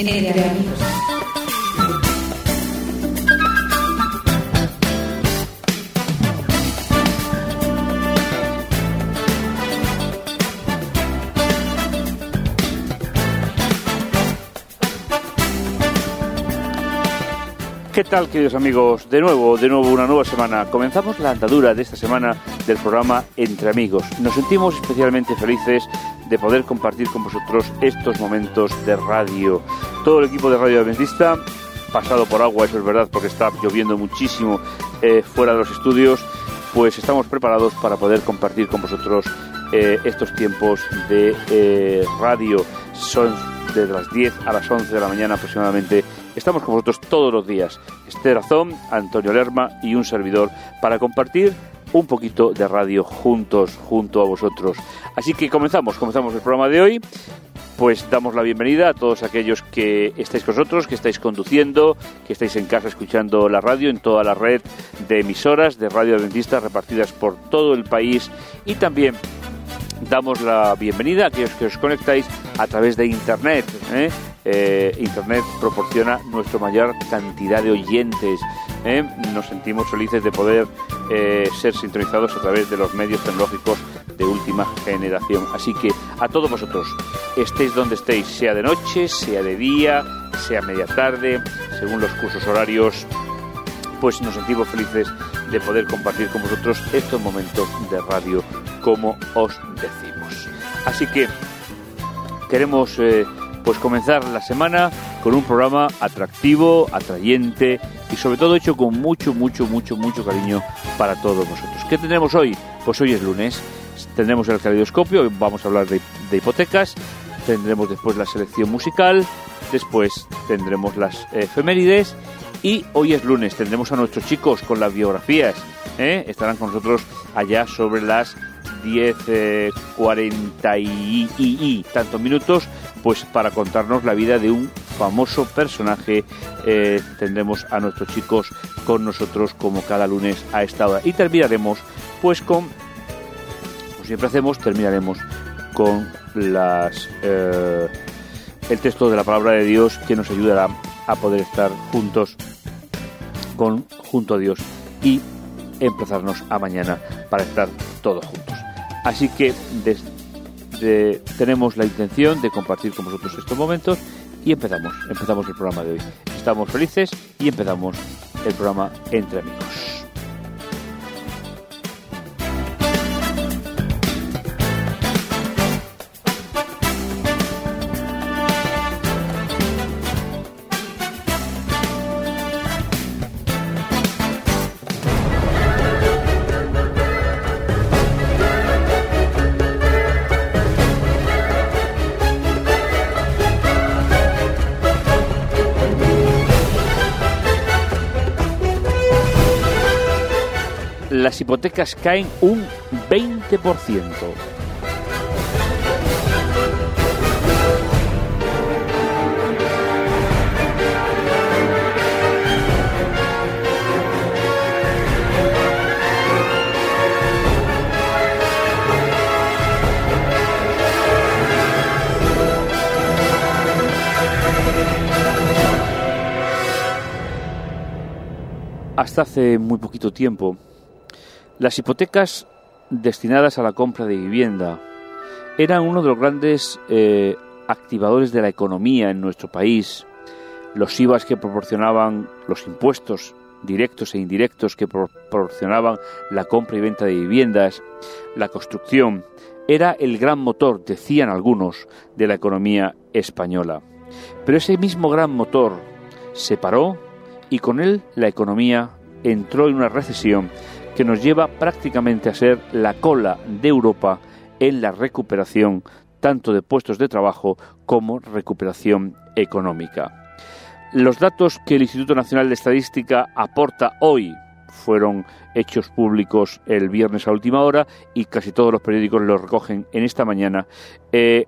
Entre amigos. ¿Qué tal, queridos amigos? De nuevo, de nuevo, una nueva semana. Comenzamos la andadura de esta semana del programa Entre Amigos. Nos sentimos especialmente felices de poder compartir con vosotros estos momentos de radio. Todo el equipo de Radio Adventista, pasado por agua, eso es verdad, porque está lloviendo muchísimo eh, fuera de los estudios, pues estamos preparados para poder compartir con vosotros eh, estos tiempos de eh, radio. Son desde las 10 a las 11 de la mañana aproximadamente. Estamos con vosotros todos los días. Esther Azón, Antonio Lerma y un servidor para compartir un poquito de radio juntos, junto a vosotros. Así que comenzamos, comenzamos el programa de hoy. Pues damos la bienvenida a todos aquellos que estáis con nosotros, que estáis conduciendo, que estáis en casa escuchando la radio en toda la red de emisoras de radio adventistas repartidas por todo el país y también damos la bienvenida a aquellos que os conectáis a través de Internet. ¿eh? Eh, Internet proporciona nuestra mayor cantidad de oyentes. ¿eh? Nos sentimos felices de poder eh, ser sintonizados a través de los medios tecnológicos de última generación. Así que a todos vosotros, estéis donde estéis, sea de noche, sea de día, sea media tarde, según los cursos horarios, pues nos sentimos felices de poder compartir con vosotros estos momentos de radio como os decimos. Así que queremos pues comenzar la semana con un programa atractivo, atrayente y sobre todo hecho con mucho, mucho, mucho, mucho cariño para todos vosotros. ¿Qué tendremos hoy? Pues hoy es lunes, tendremos el caleidoscopio, vamos a hablar de, hipotecas, tendremos después la selección musical, después tendremos las efemérides y hoy es lunes, tendremos a nuestros chicos con las biografías. ¿eh? Estarán con nosotros allá sobre las 10.40 y, y, y tantos minutos, pues para contarnos la vida de un famoso personaje. Eh, tendremos a nuestros chicos con nosotros como cada lunes a esta hora. Y terminaremos pues con, como siempre hacemos, terminaremos con las eh, el texto de la palabra de Dios que nos ayudará a poder estar juntos con junto a Dios y empezarnos a mañana para estar todos juntos. Así que desde, tenemos la intención de compartir con vosotros estos momentos y empezamos, empezamos el programa de hoy. Estamos felices y empezamos el programa Entre Amigos. Hipotecas caen un 20%. Hasta hace muy poquito tiempo, las hipotecas destinadas a la compra de vivienda eran uno de los grandes eh, activadores de la economía en nuestro país. Los IVAs que proporcionaban los impuestos directos e indirectos que proporcionaban la compra y venta de viviendas, la construcción, era el gran motor, decían algunos, de la economía española. Pero ese mismo gran motor se paró y con él la economía entró en una recesión que nos lleva prácticamente a ser la cola de Europa en la recuperación tanto de puestos de trabajo como recuperación económica. Los datos que el Instituto Nacional de Estadística aporta hoy fueron hechos públicos el viernes a última hora y casi todos los periódicos los recogen en esta mañana. Eh,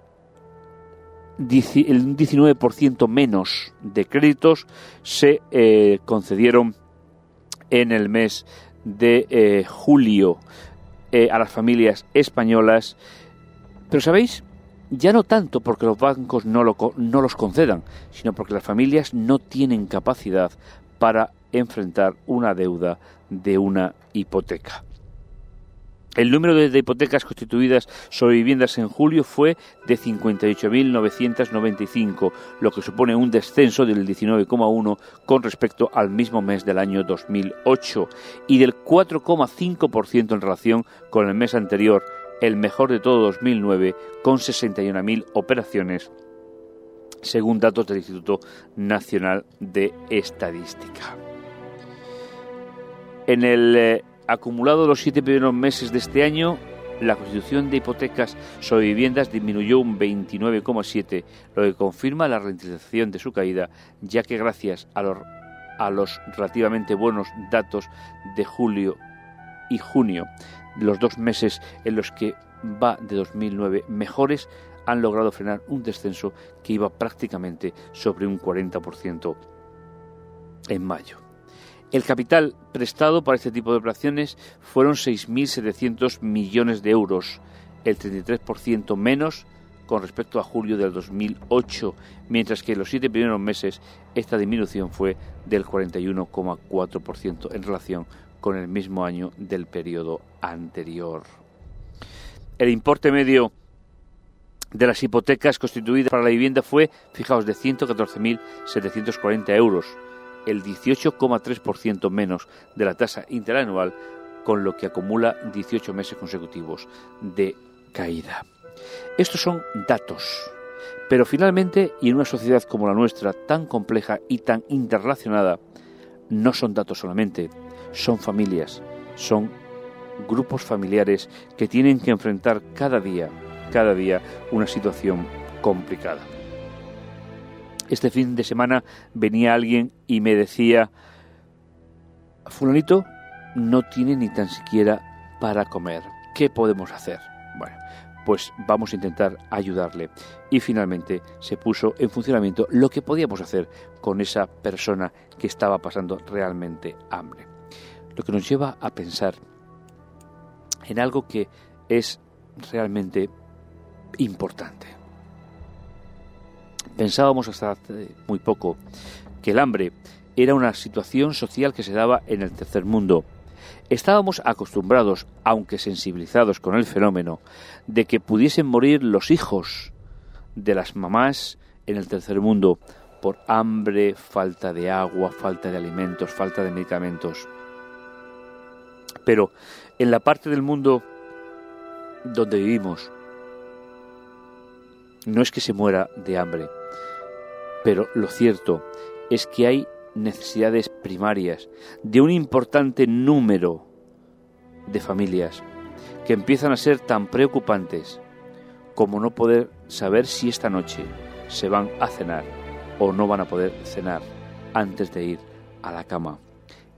el 19% menos de créditos se eh, concedieron en el mes de eh, julio eh, a las familias españolas. Pero sabéis, Ya no tanto porque los bancos no, lo, no los concedan, sino porque las familias no tienen capacidad para enfrentar una deuda de una hipoteca. El número de, hipotecas constituidas sobre viviendas en julio fue de 58.995, lo que supone un descenso del 19,1 con respecto al mismo mes del año 2008 y del 4,5% en relación con el mes anterior, el mejor de todo 2009, con 61.000 operaciones, según datos del Instituto Nacional de Estadística. En el eh, acumulado los siete primeros meses de este año, la constitución de hipotecas sobre viviendas disminuyó un 29,7, lo que confirma la ralentización de su caída, ya que gracias a los, a los relativamente buenos datos de julio y junio, los dos meses en los que va de 2009 mejores, han logrado frenar un descenso que iba prácticamente sobre un 40% en mayo. El capital prestado para este tipo de operaciones fueron 6.700 millones de euros, el 33% menos con respecto a julio del 2008, mientras que en los siete primeros meses esta disminución fue del 41,4% en relación con el mismo año del periodo anterior. El importe medio de las hipotecas constituidas para la vivienda fue, fijaos, de 114.740 euros, el 18,3% menos de la tasa interanual, con lo que acumula 18 meses consecutivos de caída. Estos son datos, pero finalmente, y en una sociedad como la nuestra, tan compleja y tan interrelacionada, no son datos solamente, son familias, son grupos familiares que tienen que enfrentar cada día, cada día, una situación complicada este fin de semana venía alguien y me decía, fulanito no tiene ni tan siquiera para comer. ¿Qué podemos hacer? Bueno, pues vamos a intentar ayudarle. Y finalmente se puso en funcionamiento lo que podíamos hacer con esa persona que estaba pasando realmente hambre. Lo que nos lleva a pensar en algo que es realmente importante. Pensábamos hasta hace muy poco que el hambre era una situación social que se daba en el tercer mundo. Estábamos acostumbrados, aunque sensibilizados con el fenómeno, de que pudiesen morir los hijos de las mamás en el tercer mundo por hambre, falta de agua, falta de alimentos, falta de medicamentos. Pero en la parte del mundo donde vivimos, no es que se muera de hambre, pero lo cierto es que hay necesidades primarias de un importante número de familias que empiezan a ser tan preocupantes como no poder saber si esta noche se van a cenar o no van a poder cenar antes de ir a la cama.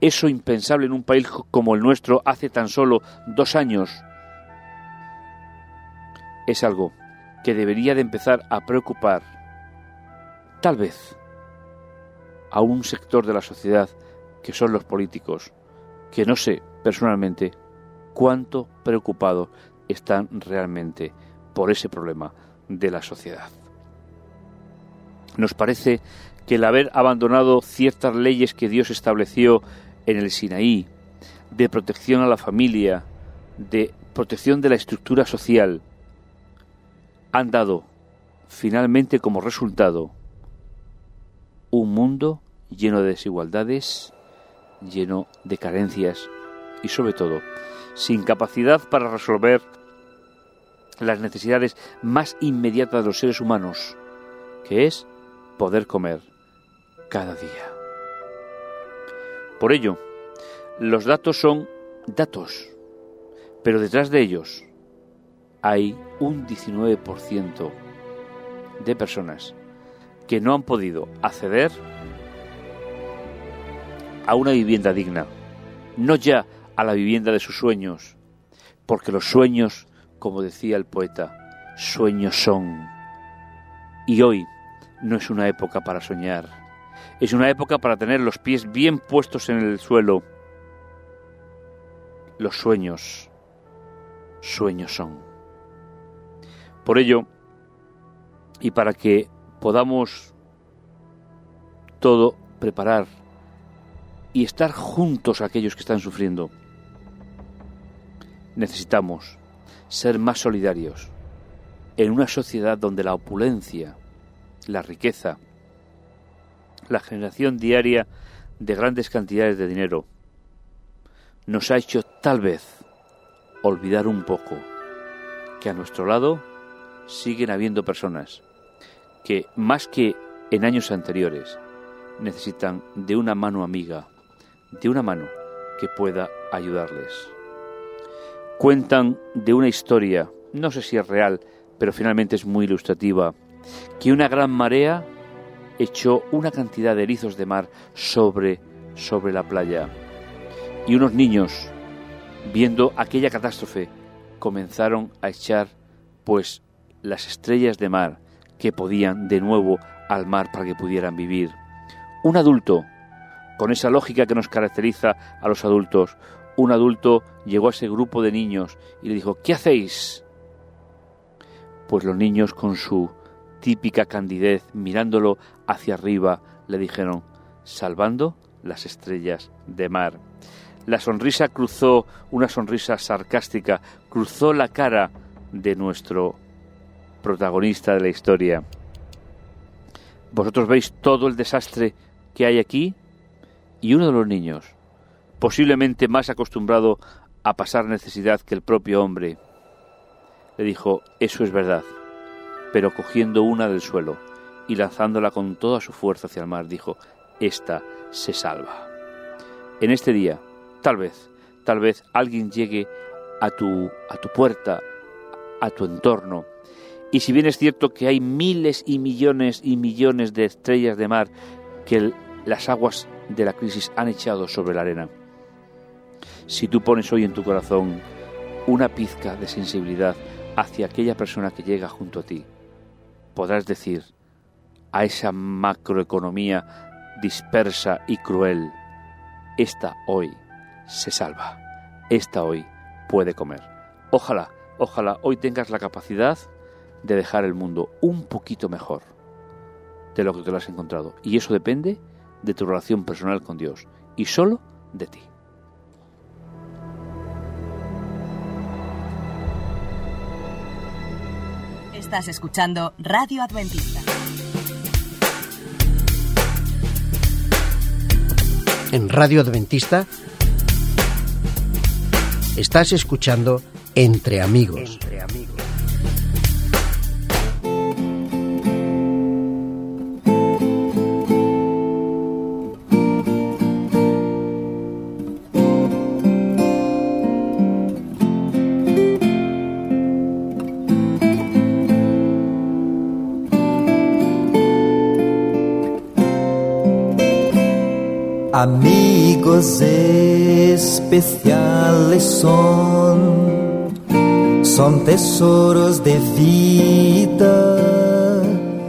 Eso impensable en un país como el nuestro hace tan solo dos años es algo que debería de empezar a preocupar tal vez a un sector de la sociedad que son los políticos, que no sé personalmente cuánto preocupados están realmente por ese problema de la sociedad. Nos parece que el haber abandonado ciertas leyes que Dios estableció en el Sinaí, de protección a la familia, de protección de la estructura social, han dado finalmente como resultado un mundo lleno de desigualdades, lleno de carencias y sobre todo sin capacidad para resolver las necesidades más inmediatas de los seres humanos, que es poder comer cada día. Por ello, los datos son datos, pero detrás de ellos hay un 19% de personas que no han podido acceder a una vivienda digna, no ya a la vivienda de sus sueños, porque los sueños, como decía el poeta, sueños son. Y hoy no es una época para soñar, es una época para tener los pies bien puestos en el suelo. Los sueños, sueños son. Por ello, Y para que podamos todo preparar y estar juntos a aquellos que están sufriendo, necesitamos ser más solidarios en una sociedad donde la opulencia, la riqueza, la generación diaria de grandes cantidades de dinero nos ha hecho tal vez olvidar un poco que a nuestro lado siguen habiendo personas que, más que en años anteriores, necesitan de una mano amiga, de una mano que pueda ayudarles. Cuentan de una historia, no sé si es real, pero finalmente es muy ilustrativa, que una gran marea echó una cantidad de erizos de mar sobre, sobre la playa. Y unos niños, viendo aquella catástrofe, comenzaron a echar pues las estrellas de mar que podían de nuevo al mar para que pudieran vivir. Un adulto, con esa lógica que nos caracteriza a los adultos, un adulto llegó a ese grupo de niños y le dijo, ¿qué hacéis? Pues los niños con su típica candidez, mirándolo hacia arriba, le dijeron, salvando las estrellas de mar. La sonrisa cruzó, una sonrisa sarcástica, cruzó la cara de nuestro protagonista de la historia. Vosotros veis todo el desastre que hay aquí y uno de los niños, posiblemente más acostumbrado a pasar necesidad que el propio hombre, le dijo, eso es verdad pero cogiendo una del suelo y lanzándola con toda su fuerza hacia el mar, dijo, Esta se salva. En este día, tal vez, tal vez alguien llegue a tu, a tu puerta, a tu entorno, y si bien es cierto que hay miles y millones y millones de estrellas de mar que las aguas de la crisis han echado sobre la arena, si tú pones hoy en tu corazón una pizca de sensibilidad hacia aquella persona que llega junto a ti, podrás decir a esa macroeconomía dispersa y cruel, esta hoy se salva, esta hoy puede comer. Ojalá, ojalá hoy tengas la capacidad de dejar el mundo un poquito mejor de lo que te lo has encontrado. Y eso depende de tu relación personal con Dios y solo de ti. Estás escuchando Radio Adventista. En Radio Adventista estás escuchando Entre Amigos. Entre amigos. Amigos especiales son, son tesoros de vida,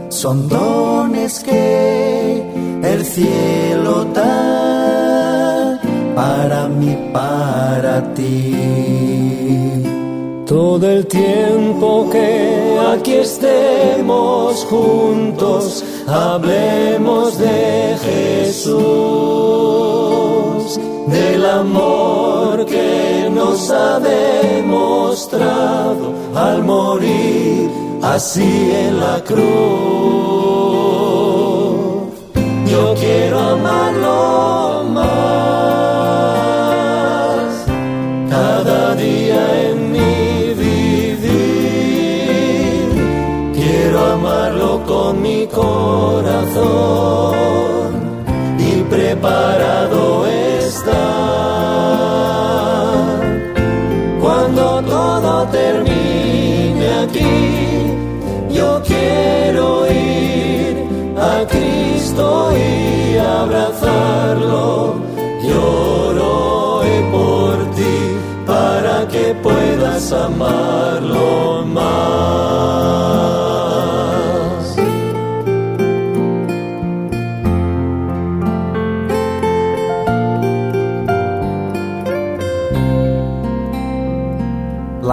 son dones que el cielo da para mí, para ti. Todo el tiempo que aquí estemos juntos, hablemos de Jesús, del amor que nos ha demostrado al morir así en la cruz. Yo quiero amarlo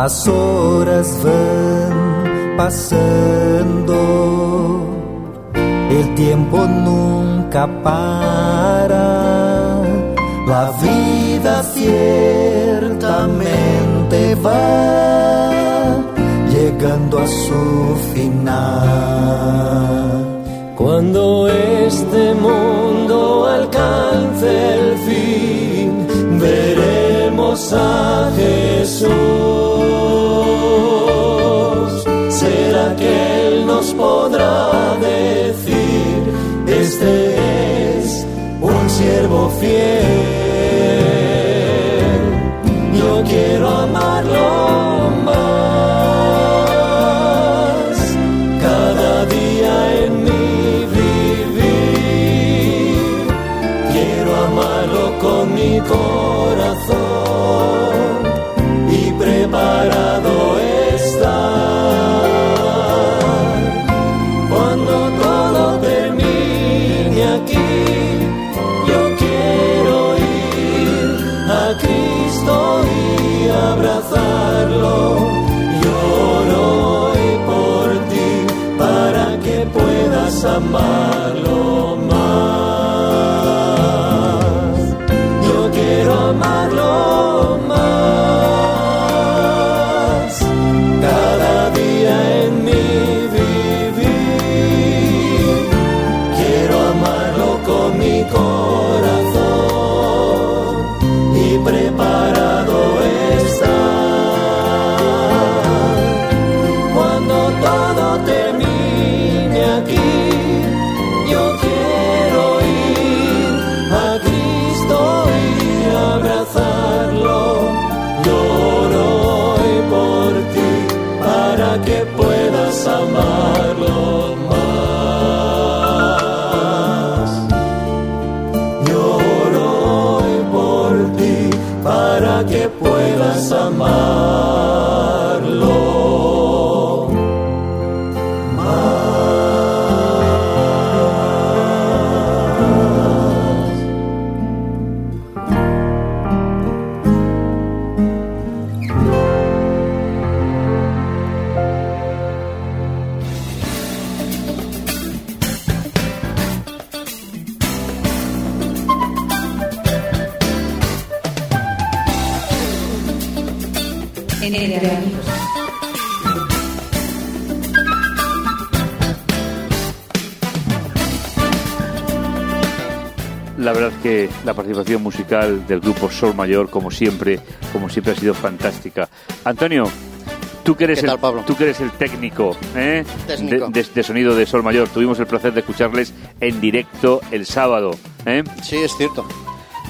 Las horas van pasando, el tiempo nunca para, la vida ciertamente va llegando a su final. Cuando este mundo alcance el fin, veremos a Jesús. Podrá decir, este es un siervo fiel? Yo quiero amarlo más cada día en mi vivir. Quiero amarlo con mi corazón sama. Participación musical del grupo Sol Mayor, como siempre, como siempre ha sido fantástica. Antonio, tú que eres, ¿Qué tal, el, tú que eres el técnico, ¿eh? Técnico. De, de- de sonido de Sol Mayor, tuvimos el placer de escucharles en directo el sábado. ¿eh? Sí, es cierto.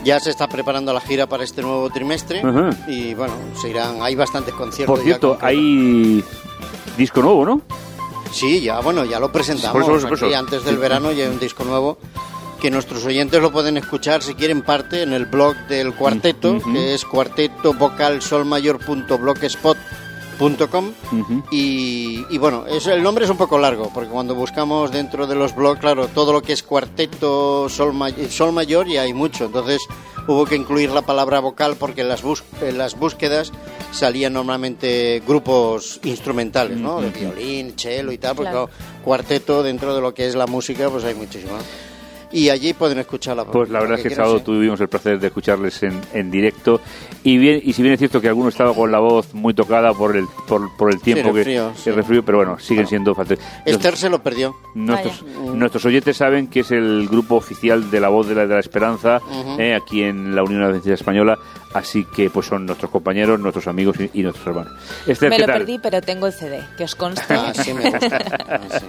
Ya se está preparando la gira para este nuevo trimestre Ajá. y bueno, se irán, hay bastantes conciertos. Por ya cierto, concretos. hay disco nuevo, ¿no? Sí, ya, bueno, ya lo presentamos. Por eso, por eso, aquí antes del verano ya hay un disco nuevo que nuestros oyentes lo pueden escuchar si quieren parte en el blog del cuarteto, Ujú. que es cuartetovocalsolmayor.blogspot.com Ujú. y, y bueno, es, el nombre es un poco largo, porque cuando buscamos dentro de los blogs, claro, todo lo que es cuarteto sol, may- sol mayor ya hay mucho, entonces hubo que incluir la palabra vocal porque en las, bus- en las búsquedas salían normalmente grupos instrumentales, ¿no? De violín, cello y tal, porque Claro. claro, cuarteto dentro de lo que es la música, pues hay muchísimo. Y allí pueden escuchar la Pues la verdad es que el sábado tuvimos el placer de escucharles en, en directo y bien y si bien es cierto que alguno estaba con la voz muy tocada por el por, por el tiempo que sí. el resfrío, pero bueno siguen Bueno. siendo fantásticos. Esther se lo perdió. Nuestros, nuestros oyentes saben que es el grupo oficial de la voz de la, de la esperanza eh, aquí en la Unión Adventista Española, así que pues son nuestros compañeros, nuestros amigos y, y nuestros hermanos. Esther, Me ¿qué lo tal? perdí, pero tengo el CD, que os conste. Ah, sí me gusta. Ah, sí.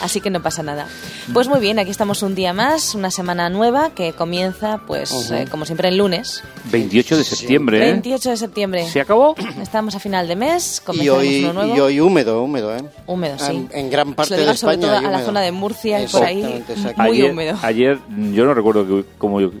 Así que no pasa nada. Pues muy bien, aquí estamos un día más, una semana nueva que comienza, pues, eh, como siempre, el lunes. 28 de septiembre, ¿eh? 28 de septiembre. ¿Se acabó? Estamos a final de mes, Y comenzamos hoy, uno nuevo. y hoy húmedo, húmedo, ¿eh? Húmedo, sí. En, en gran parte lo de diga sobre España todo hay a la zona de Murcia y por ahí, muy ayer, húmedo. ayer, yo no recuerdo que,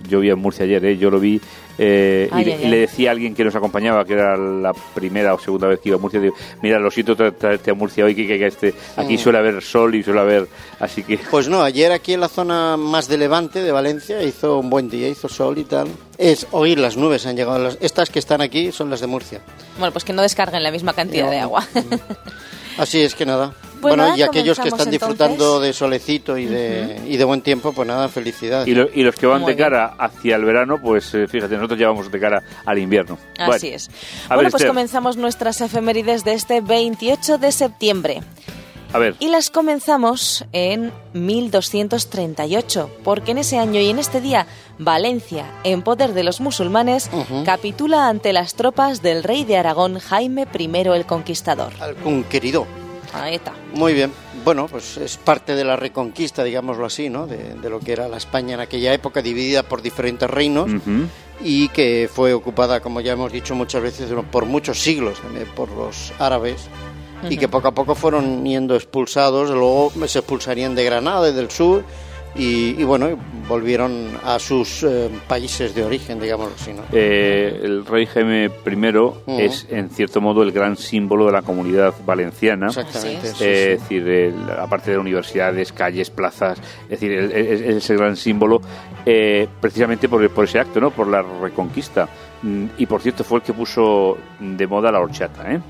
yo vi en Murcia ayer, ¿eh? yo lo vi eh, y, Ay, le- ay, y ay. le decía a alguien que nos acompañaba, que era la primera o segunda vez que iba a Murcia, digo, mira, lo siento tra- traerte a Murcia hoy, que, que- que este, aquí Mm. suele haber sol y suele haber, así que... Pues no, ayer aquí en la zona más de Levante, de Valencia, hizo un buen día, hizo sol y tal. Es oír las nubes han llegado. Las, estas que están aquí son las de Murcia. Bueno, pues que no descarguen la misma cantidad de agua. Así es que nada. Pues bueno, nada, y aquellos que están disfrutando entonces. de solecito y de, y de buen tiempo, pues nada, felicidades. Y, lo- y los que van Muy de cara hacia el verano, pues eh, fíjate, nosotros llevamos de cara al invierno. Así Bueno, es. A bueno, ver, pues Esther, comenzamos nuestras efemérides de este 28 de septiembre. a ver, Y las comenzamos en 1238, porque en ese año y en este día, Valencia, en poder de los musulmanes, capitula ante las tropas del rey de Aragón, Jaime I el Conquistador. Algún querido. Ahí está. Muy bien. Bueno, pues es parte de la reconquista, digámoslo así, ¿no? De, de lo que era la España en aquella época, dividida por diferentes reinos y que fue ocupada, como ya hemos dicho muchas veces, por muchos siglos también por los árabes y que poco a poco fueron yendo expulsados, luego se expulsarían de Granada y del sur y, y bueno, volvieron a sus eh, países de origen, digámoslo así, ¿no? eh, el rey Jaime I es, en cierto modo, el gran símbolo de la comunidad valenciana. Exactamente. Sí, Eh, sí. Es decir, el- aparte de universidades, calles, plazas, es decir, el- es, es ese gran símbolo eh, precisamente por, por ese acto, ¿no? Por la reconquista. Mm, Y por cierto, fue el que puso de moda la horchata, ¿eh?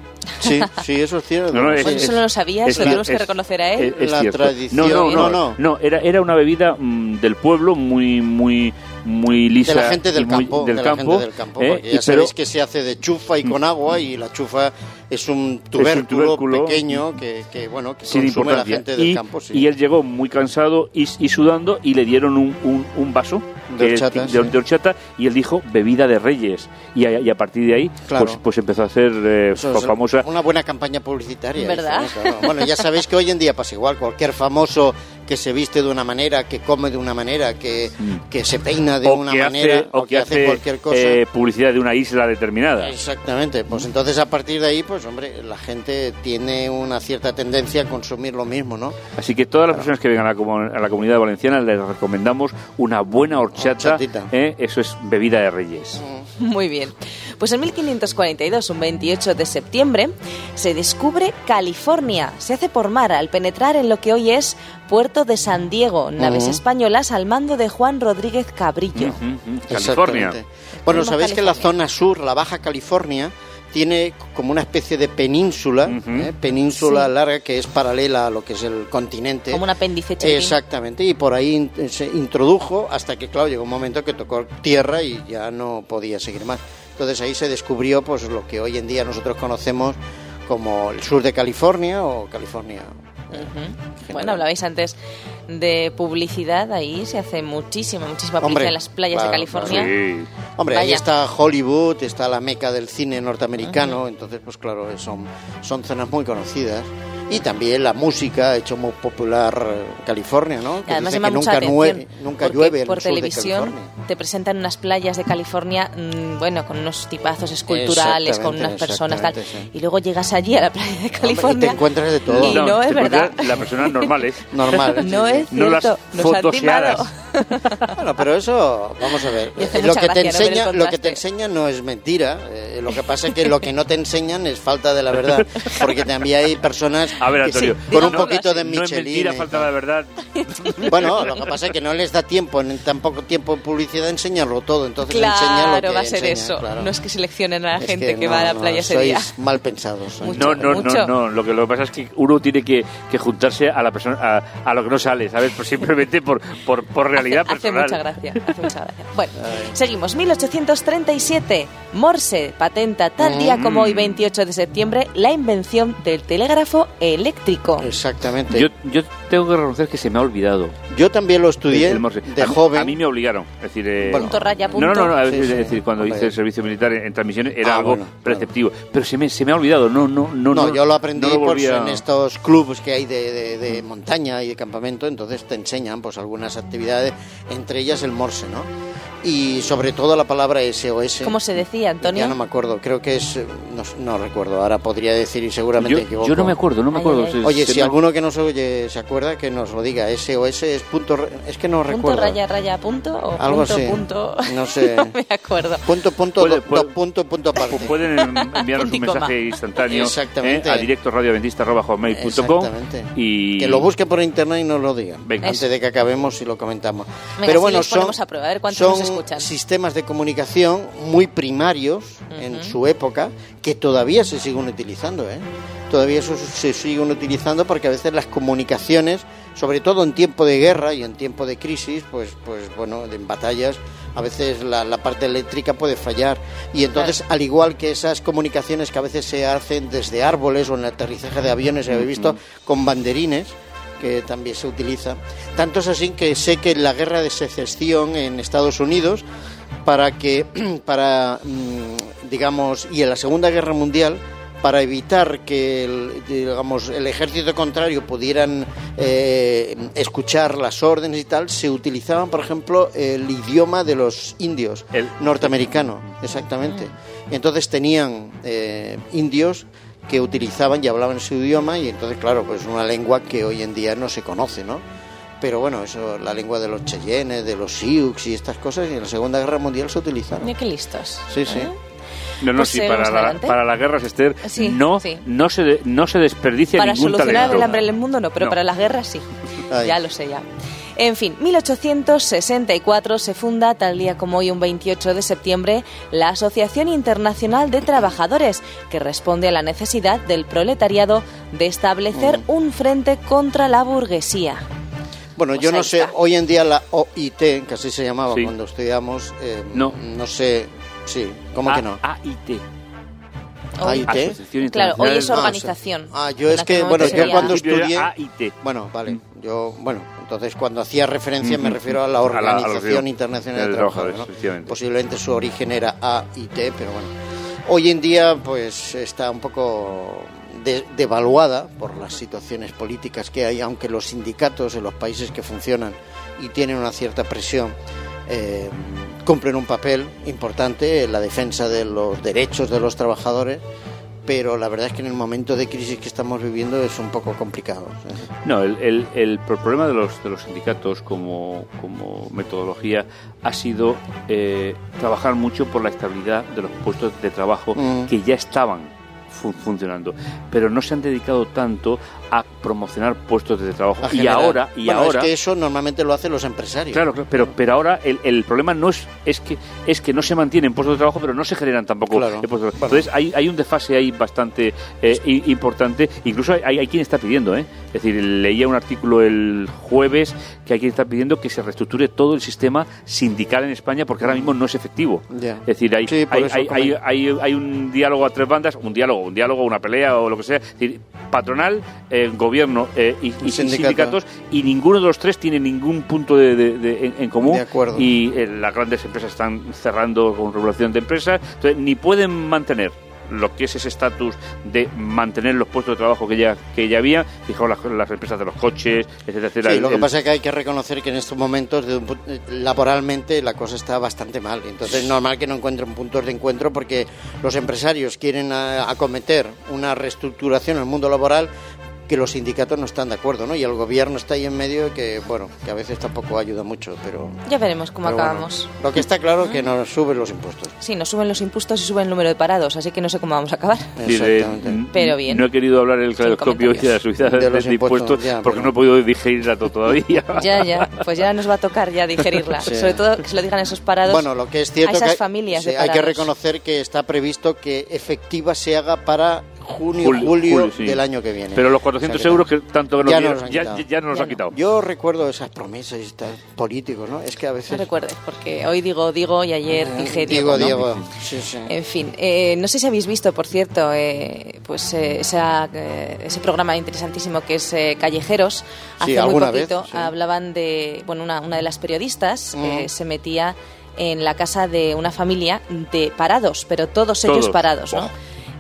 Sí, sí, eso es cierto. No, no, es- eso no lo sabías, es- lo tenemos que reconocer a él. Es, es La cierto. tradición. No, no, no, No, no. no, era, era una bebida mm, del pueblo muy, muy, muy lisa. de la gente del muy- campo, del de la campo, gente del campo, ¿eh? ya pero- sabéis que se hace de chufa y con agua y la chufa es un tubérculo, tubérculo pequeño que, que, bueno que consume la gente del y, campo, sí. y él llegó muy cansado y, y sudando y le dieron un, un, un vaso De horchata, de, sí. de horchata y él dijo bebida de reyes y a, y a partir de ahí Claro. pues, pues empezó a hacer eh, famosa una buena campaña publicitaria. ¿Verdad? eso, ¿no? Claro. Bueno, ya sabéis que hoy en día pasa igual. Cualquier famoso que se viste de una manera, que come de una manera, que, que se peina de o una que manera, hace, o que hace cualquier cosa. eh, publicidad de una isla determinada Exactamente, pues entonces a partir de ahí, pues hombre, la gente tiene una cierta tendencia a consumir lo mismo, ¿no? Así que todas las personas que vengan a la, a la comunidad valenciana les recomendamos una buena horchata. ¿eh? Eso es bebida de reyes. Muy bien. Pues en 1542, un 28 de septiembre, se descubre California. Se hace por mar al penetrar en lo que hoy es Puerto de San Diego, naves españolas al mando de Juan Rodríguez Cabrillo. California. Bueno, sabéis que la California. zona sur, la Baja California, tiene como una especie de península. ¿eh? península Sí. larga que es paralela a lo que es el continente. Como un apéndice chiquitín. Exactamente, y por ahí in- se introdujo hasta que, claro, llegó un momento que tocó tierra y ya no podía seguir más. Entonces ahí se descubrió pues lo que hoy en día nosotros conocemos como el sur de California o California. General. Bueno, hablabais antes de publicidad, ahí se hace muchísima, muchísima Hombre, publicidad en las playas claro, de California. Sí. Hombre, ahí está Hollywood, está la meca del cine norteamericano, entonces pues claro, son, son zonas muy conocidas. Y también la música ha hecho muy popular California, ¿no? Que Además llama que mucha nunca, atención. nunca porque llueve en por el sur de televisión California. te presentan unas playas de California, mm, bueno, con unos tipazos esculturales, con unas personas tal. sí. Y luego llegas allí a la playa de Hombre, y California. te encuentras de todo. Y no, es verdad. Las personas normales. Normal. sí, No sí. es No las fotoseadas. Bueno, pero eso, vamos a ver. Lo que, te gracia, ¿no? enseña, lo que te enseñan no es mentira. eh, lo que pasa es que lo que no te enseñan es falta de la verdad. Porque también hay personas A ver, que sí, Antonio, con un poquito de No es Michelin. mentira, falta la verdad. Bueno, lo que pasa es que no les da tiempo, en tan poco tiempo en publicidad, enseñarlo todo. Entonces enseñan lo Claro, que va a ser enseñan, eso. claro. No es que seleccionen a la Es gente que, no, va a la no, playa ese día. sois mal pensados. sois. No, no, mucho. no, no. Lo que, lo que pasa es que uno tiene que, que juntarse a la persona, a, a lo que no sale, ¿sabes? Pues simplemente por, por, por realidad hace, hace personal. mucha gracia, hace mucha gracia. Bueno, seguimos. 1837. Morse patenta tal día como Mm. hoy, 28 de septiembre, la invención del telégrafo eléctrico. Exactamente. Yo, Yo, yo tengo que reconocer que se me ha olvidado. también lo estudié el Morse. de a, mí- joven. A mí me obligaron. Es decir, eh, Bueno, Punto raya, punto. No, no, no, a Sí, veces, sí. es decir, cuando Hombre. hice el servicio militar en, en transmisiones era Ah, algo bueno, claro. preceptivo. Pero se me, se me ha olvidado, no, no, no. No, no yo lo aprendí no lo pues, a- en estos clubes que hay de, de- de montaña y de campamento, entonces te enseñan pues algunas actividades, entre ellas el morse, ¿no? Y sobre todo la palabra SOS. ¿Cómo se decía, Antonio? Ya no me acuerdo, creo que es, no, no recuerdo, ahora podría decir y seguramente yo, equivoco. yo no me acuerdo, no me Ay, acuerdo. ay, ay. Oye, si me- alguno que nos oye se acuerda, que nos lo diga. SOS es punto, es que no ¿Punto recuerdo. raya, raya, punto? ¿O Algo punto, así. punto? No sé. no me acuerdo. Punto, punto, Puede- do- puede- do- punto, punto aparte. Pueden enviarnos Punto un mensaje instantáneo Exactamente. eh, a directo radioadventista.com Exactamente. y Que lo busquen por internet y nos lo digan. Venga. Antes de que acabemos y lo comentamos. Venga, Pero bueno, los son, ponemos a prueba, a ver cuántos son nos escuchan. sistemas de comunicación muy primarios en su época que todavía se siguen utilizando. ¿eh? todavía eso se siguen utilizando porque a veces las comunicaciones, sobre todo en tiempo de guerra y en tiempo de crisis, pues, pues bueno, en batallas, a veces la, la parte eléctrica puede fallar. Y entonces, al igual que esas comunicaciones que a veces se hacen desde árboles o en el aterrizaje de aviones, he visto con banderines, que también se utiliza. Tanto es así que sé que en la guerra de secesión en Estados Unidos, para que, para, mm, digamos, y en la Segunda Guerra Mundial, para evitar que el, digamos, el ejército contrario pudieran eh, escuchar las órdenes y tal, se utilizaban, por ejemplo, el idioma de los indios, El- norteamericano, exactamente. Entonces tenían eh, indios que utilizaban y hablaban su idioma y entonces, claro, pues una lengua que hoy en día no se conoce, ¿no? Pero bueno, eso, la lengua de los Cheyennes, de los Sioux y estas cosas, y en la Segunda Guerra Mundial se utilizaron. Mira qué listos. Sí, sí. ¿Eh? No, no, Pues sí, para, la, para las guerras, Esther, Sí, no, sí. no, se, de- no se desperdicia Para ningún solucionar talento. el hambre en el mundo no, pero No. para las guerras sí. Ay. Ya lo sé ya. En fin, 1864 se funda, tal día como hoy, un 28 de septiembre, la Asociación Internacional de Trabajadores, que responde a la necesidad del proletariado de establecer Mm. un frente contra la burguesía. Bueno, Pues yo ahí no sé, está. hoy en día la OIT, que así se llamaba Sí. cuando estudiamos, eh, No. no sé, sí, ¿cómo A- que no? AIT. AIT. Claro, hoy es organización. Ah, yo es que, momento bueno, yo sería- cuando estudié... Bueno, vale, Mm. yo, bueno, entonces cuando hacía referencia me refiero a la A la- a la Organización Internacional de Trabajadores, ¿no? Posiblemente su origen era AIT, pero bueno. Hoy en día, pues, está un poco de- devaluada por las situaciones políticas que hay, aunque los sindicatos en los países que funcionan y tienen una cierta presión eh, cumplen un papel importante en la defensa de los derechos de los trabajadores, pero la verdad es que en el momento de crisis que estamos viviendo es un poco complicado. No, el, el- el problema de los, de los sindicatos como, como metodología ha sido eh, trabajar mucho por la estabilidad de los puestos de trabajo Mm. que ya estaban fu- funcionando, pero no se han dedicado tanto a promocionar puestos de trabajo. Y ahora, y Bueno, ahora es que eso normalmente lo hacen los empresarios. Claro, claro, pero, pero ahora el, el problema no es, es que es que no se mantienen puestos de trabajo, pero no se generan tampoco Claro. eh, puestos de trabajo. Entonces hay, hay un desfase ahí bastante eh, importante. Incluso hay, hay quien está pidiendo, ¿eh? Es decir, leía un artículo el jueves que hay quien está pidiendo que se reestructure todo el sistema sindical en España porque ahora mismo no es efectivo. Es decir, hay, Sí, hay, hay- hay un diálogo a tres bandas, un diálogo, un diálogo, una pelea o lo que sea. Es decir, patronal, eh, gobierno eh, y, y Sindicato. sindicatos y ninguno de los tres tiene ningún punto de, de- de- en, en común acuerdo. y eh, las grandes empresas están cerrando con regulación de empresas entonces ni pueden mantener lo que es ese estatus de mantener los puestos de trabajo que ya que ya había fijaos las, las empresas de los coches etcétera etcétera Sí, El- lo que el- pasa es que hay que reconocer que en estos momentos de un pu- eh, laboralmente la cosa está bastante mal. Entonces es normal que no encuentren puntos de encuentro porque los empresarios quieren a- acometer una reestructuración en el mundo laboral que los sindicatos no están de acuerdo, ¿no? Y el gobierno está ahí en medio que, bueno, que a veces tampoco ayuda mucho, pero... Ya veremos cómo pero bueno, acabamos. lo que está claro es que nos suben los impuestos. Sí, nos suben los impuestos y suben el número de parados, así que no sé cómo vamos a acabar. Sí, de- Exactamente. Pero bien. No he querido hablar en el caleidoscopio de la subida De de, los impuestos, impuestos ya, porque pero- no he podido digerirla to- todavía. Ya, ya, pues ya nos va a tocar ya digerirla. Sí. Sobre todo que se lo digan esos parados. Bueno, lo que es cierto a esas que familias sí, de hay que reconocer que está previsto que efectiva se haga para junio, Julio, julio, julio, sí. del año que viene. Pero los O 400 sea que euros que tanto que nos ya dieron, nos han ya, ya nos los ha quitado. Yo recuerdo esas promesas y estos políticos, ¿no? Es que a No veces... recuerdes, porque hoy digo digo y ayer Eh, dije Diego, Diego. ¿no? Diego, sí, sí. En fin, eh, no sé si habéis visto, por cierto, eh, pues eh, esa, eh, ese programa interesantísimo que es eh, Callejeros. Hace muy vez, poquito sí. hablaban de, bueno, una, una de las periodistas Mm. eh, se metía en la casa de una familia de parados, pero todos, ellos parados, ¿no?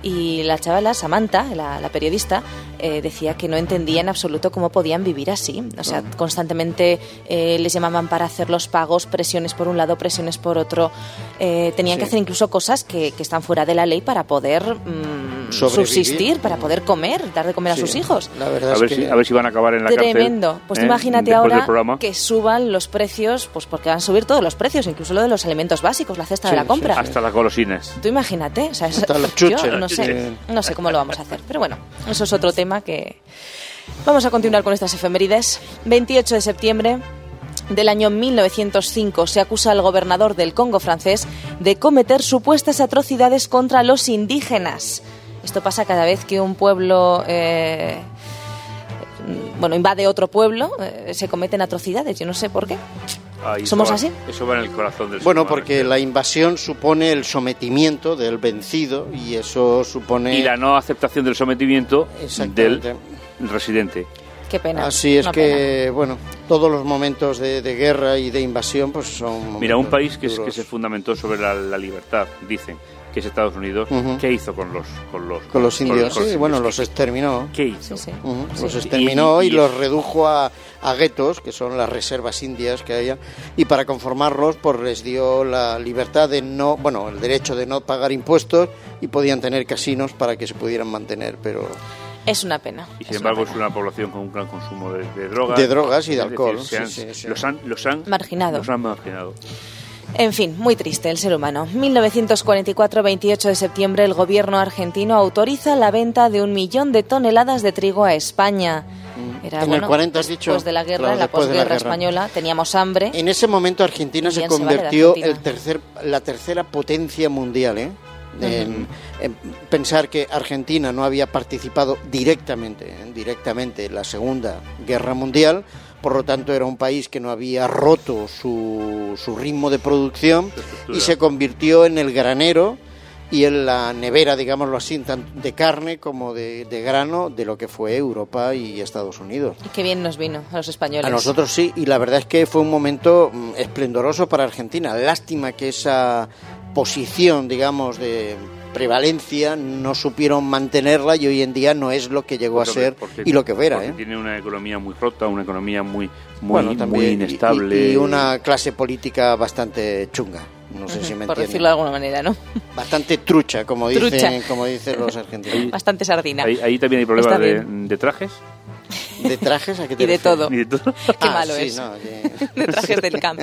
Y la chavala, Samantha, la, la periodista, eh, decía que no entendía en absoluto cómo podían vivir así. O sea, constantemente eh, les llamaban para hacer los pagos, presiones por un lado, presiones por otro. Eh, tenían que hacer incluso cosas que, que están fuera de la ley para poder mm, Sobrevivir. subsistir, para poder comer, dar de comer Sí, a sus hijos. La verdad A ver, que... si, a ver si van a acabar en la cárcel. Tremendo. Pues tú ¿eh? imagínate Después ahora que suban los precios, pues porque van a subir todos los precios, incluso lo de los alimentos básicos, la cesta Sí, de la sí, compra. Hasta las golosinas. Tú imagínate, o sea, es- Hasta los yo chuches. no sé, no sé cómo lo vamos a hacer, pero bueno, eso es otro tema que vamos a continuar con estas efemérides. 28 de septiembre del año 1905 se acusa al gobernador del Congo francés de cometer supuestas atrocidades contra los indígenas. Esto pasa cada vez que un pueblo eh, bueno, invade otro pueblo, eh, se cometen atrocidades. Yo no sé por qué. Ahí ¿Somos va- así? Eso va en el corazón del Bueno, porque la invasión supone el sometimiento del vencido y eso supone... Y la no aceptación del sometimiento del residente. Qué pena. Así es que, bueno, todos los momentos de, de guerra y de invasión pues son... Mira, un país que, es- que duros. se fundamentó sobre la, la libertad, dicen, que es Estados Unidos, Ujú. ¿qué hizo con los con los Con los indios, con sí, bueno, los ¿Qué- exterminó. ¿Qué hizo? Sí, sí. Ujú, Sí. Los exterminó Y- y, y- los redujo a, a guetos, que son las reservas indias que haya, y para conformarlos, pues les dio la libertad de no, bueno, el derecho de no pagar impuestos y podían tener casinos para que se pudieran mantener, pero Es una pena. Y sin es embargo una es una población con un gran consumo de, de drogas. De drogas y de decir, alcohol, han- sí, sí, sí. Los han, los han Marginado. Los han marginado. En fin, muy triste el ser humano. 1944, 28 de septiembre, el gobierno argentino autoriza la venta de un millón de toneladas de trigo a España. Era, Mm. En el bueno, 40 has dicho, Después de la guerra, claro, en la después de la posguerra guerra. española, teníamos hambre. en ese momento Argentina se se vale convirtió Argentina. el tercer, la tercera potencia mundial, ¿eh? En- en pensar que Argentina no había participado directamente, ¿eh? directamente en la Segunda Guerra Mundial, por lo tanto era un país que no había roto su, su ritmo de producción y se convirtió en el granero y en la nevera, digámoslo así, tanto de carne como de, de grano de lo que fue Europa y Estados Unidos. Y qué bien nos vino a los españoles. A nosotros sí, y la verdad es que fue un momento mm, esplendoroso para Argentina. Lástima que esa posición, digamos, de prevalencia no supieron mantenerla y hoy en día no es lo que llegó a ser porque- y lo que era. ¿eh? tiene una economía muy rota, una economía muy muy, Bueno, muy y- inestable. Y, y una clase política bastante chunga. No sé si me por entienden. decirlo de alguna manera, ¿no? Bastante trucha, como dicen, Trucha. como dicen los argentinos. Bastante sardina. Ahí, ahí también hay problemas de trajes ¿De trajes a qué te Y de todo. y de todo. Qué Ah, malo sí, es. no, que- De trajes del camp.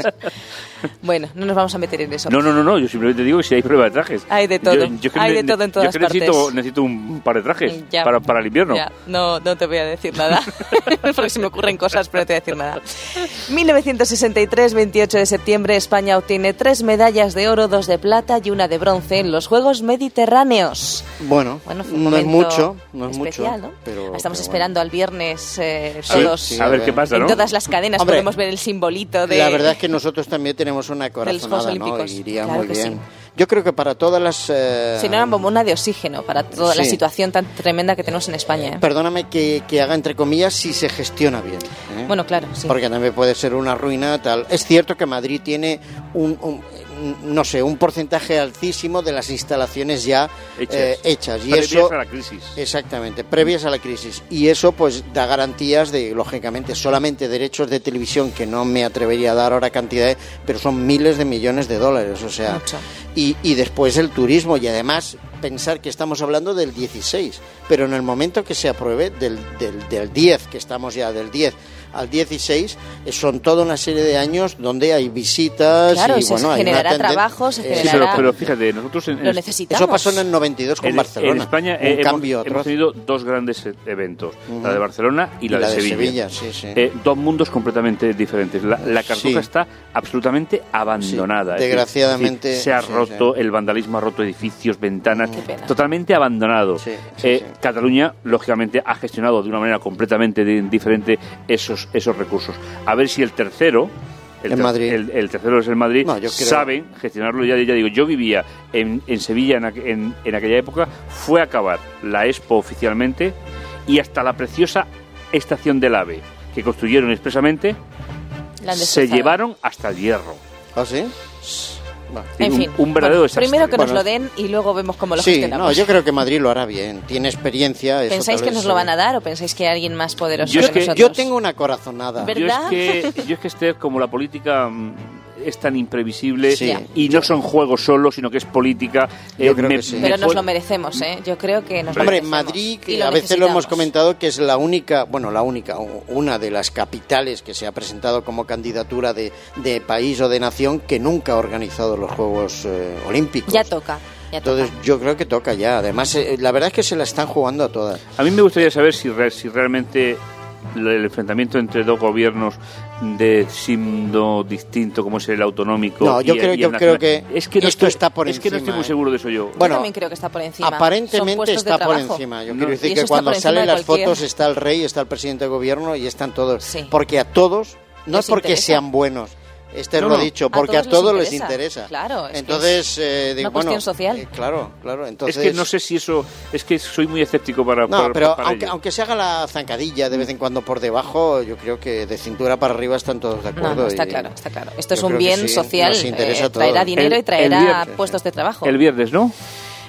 Bueno, no nos vamos a meter en eso. No, no, no, no, yo simplemente digo que si hay prueba de trajes. Hay de todo. Yo, yo que Hay de todo en todas yo que necesito, partes. necesito un par de trajes Ya. para, para el invierno. Ya, no, no te voy a decir nada, porque se me ocurren cosas, pero no te voy a decir nada. 1963, 28 de septiembre, España obtiene tres medallas de oro, dos de plata y una de bronce en los Juegos Mediterráneos. Bueno, Bueno, no es mucho, no es especial, mucho. ¿no? Pero, Estamos pero esperando al viernes eh, Sí, todos sí, a ver qué pasa, en todas las cadenas Hombre, podemos ver el simbolito de... La verdad es que nosotros también tenemos una corazonada, ¿no? Olímpicos. Iría Claro muy que bien. sí. Yo creo que para todas las... eh, Si no, era bombona de oxígeno para toda la situación tan tremenda que tenemos en España. ¿eh? Perdóname que, que haga entre comillas si se gestiona bien. ¿eh? Bueno, claro, sí. Porque también puede ser una ruina tal. Es cierto que Madrid tiene un, un- no sé, un porcentaje altísimo de las instalaciones ya Hechas. eh, hechas. Y Previas eso a la crisis. Exactamente, previas a la crisis. Y eso pues da garantías de, lógicamente, solamente derechos de televisión, que no me atrevería a dar ahora cantidades, pero son miles de millones de dólares. O sea, Mucho. y, y después el turismo y además pensar que estamos hablando del 16, pero en el momento que se apruebe del, del, del 10, que estamos ya del 10 al 16, eh, son toda una serie de años donde hay visitas Claro, y se bueno, hay una generará tenden- trabajo, se eh, Sí, pero, pero fíjate, nosotros en, Lo en- necesitamos. Eso pasó en el 92 con en- Barcelona. en España un eh, hemos, cambio hemos atroz. tenido dos grandes e- eventos, la de Barcelona y la, Y la de, de Sevilla. Sevilla, sí, sí. Eh, dos mundos completamente diferentes. La, la Cartuja Sí. está absolutamente abandonada. Desgraciadamente, decir, se ha sí, roto, sí. el vandalismo ha roto edificios, ventanas, totalmente abandonado. Sí, sí, Eh, sí. Cataluña, lógicamente, ha gestionado de una manera completamente di- diferente esos, esos recursos. A ver si el tercero. El, En ter- Madrid. el- el tercero es el Madrid. No, yo creo- Saben gestionarlo. Ya, ya digo, yo vivía en, en Sevilla en, aqu- en- en aquella época. Fue a acabar la Expo oficialmente y hasta la preciosa estación del AVE que construyeron expresamente se llevaron hasta el hierro. ¿Ah, sí? En un- fin, un verdadero bueno, desastre. primero que nos lo den y luego vemos cómo lo Sí, gestionamos. no, yo creo que Madrid lo hará bien. Tiene experiencia. eso ¿Pensáis que nos lo van a dar o pensáis que alguien más poderoso Yo que es que- nosotros? Yo tengo una corazonada. Ver- Yo es, ¿Verdad? que, yo es que Esther, como la política mm, es tan imprevisible Sí. y no son juegos solo, sino que es política. eh, que sí. Pero nos lo merecemos, ¿eh? Yo creo que nos lo Hombre, merecemos. Madrid, Y que a veces lo hemos comentado, que es la única, bueno, la única, una de las capitales que se ha presentado como candidatura de, de país o de nación que nunca ha organizado los Juegos eh, Olímpicos. Ya toca, ya toca. Entonces yo creo que toca ya. Además, eh, la verdad es que se la están jugando a todas. A mí me gustaría saber si, re- si realmente el enfrentamiento entre dos gobiernos de signo distinto como es el autonómico. No, yo y- creo, y el yo nacional. creo que es que no esto estoy- está por es que no estoy encima, muy ¿eh? seguro de eso yo. Bueno, Yo también creo que está por encima. Aparentemente está por encima. Yo No. quiero decir eso que cuando encima salen las cualquier- fotos está el rey, está el presidente de gobierno y están todos. Sí. Porque a todos, no Les es porque interesa. sean buenos, este es No, lo no. dicho, A porque a todos les todos les interesa. interesa. Claro, es que Entonces, eh, digo, una cuestión bueno, social. eh, claro, claro. Entonces, es que no sé si eso. Es que soy muy escéptico para. No, para- pero para aunque, ello. aunque se haga la zancadilla de vez en cuando por debajo, yo creo que de cintura para arriba están todos de acuerdo. no, está y- claro, está claro. Esto es un que bien sí, social, nos interesa eh, a todos. traerá dinero El- y traerá viernes- puestos de trabajo. El viernes, ¿no?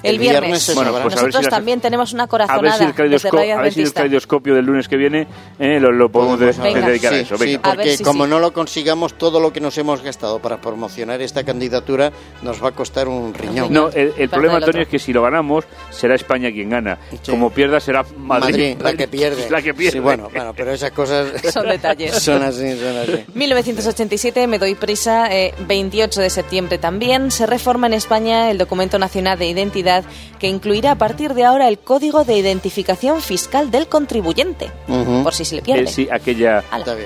El El viernes viernes. se Bueno, pues a ver si Nosotros también tenemos una A ver si corazonada el, a ver si el caleidoscopio del lunes que viene eh, lo, lo podemos de- Podemos Venga. dedicar a Sí, eso. sí, Venga. A ver porque si como sí. no lo consigamos, todo lo que nos hemos gastado para promocionar esta candidatura nos va a costar un riñón. No, el, el problema, Antonio, es que si lo ganamos, será España quien gana. Sí. Como pierda, será Madrid. Madrid, la que pierde. La que pierde. Sí, bueno, bueno, pero esas cosas Son detalles. son así, son así. 1987, me doy prisa, eh, 28 de septiembre también, se reforma en España el Documento Nacional de Identidad que incluirá a partir de ahora el Código de Identificación Fiscal del Contribuyente, Ujú. por si se le Eh, pierde. sí, aquella,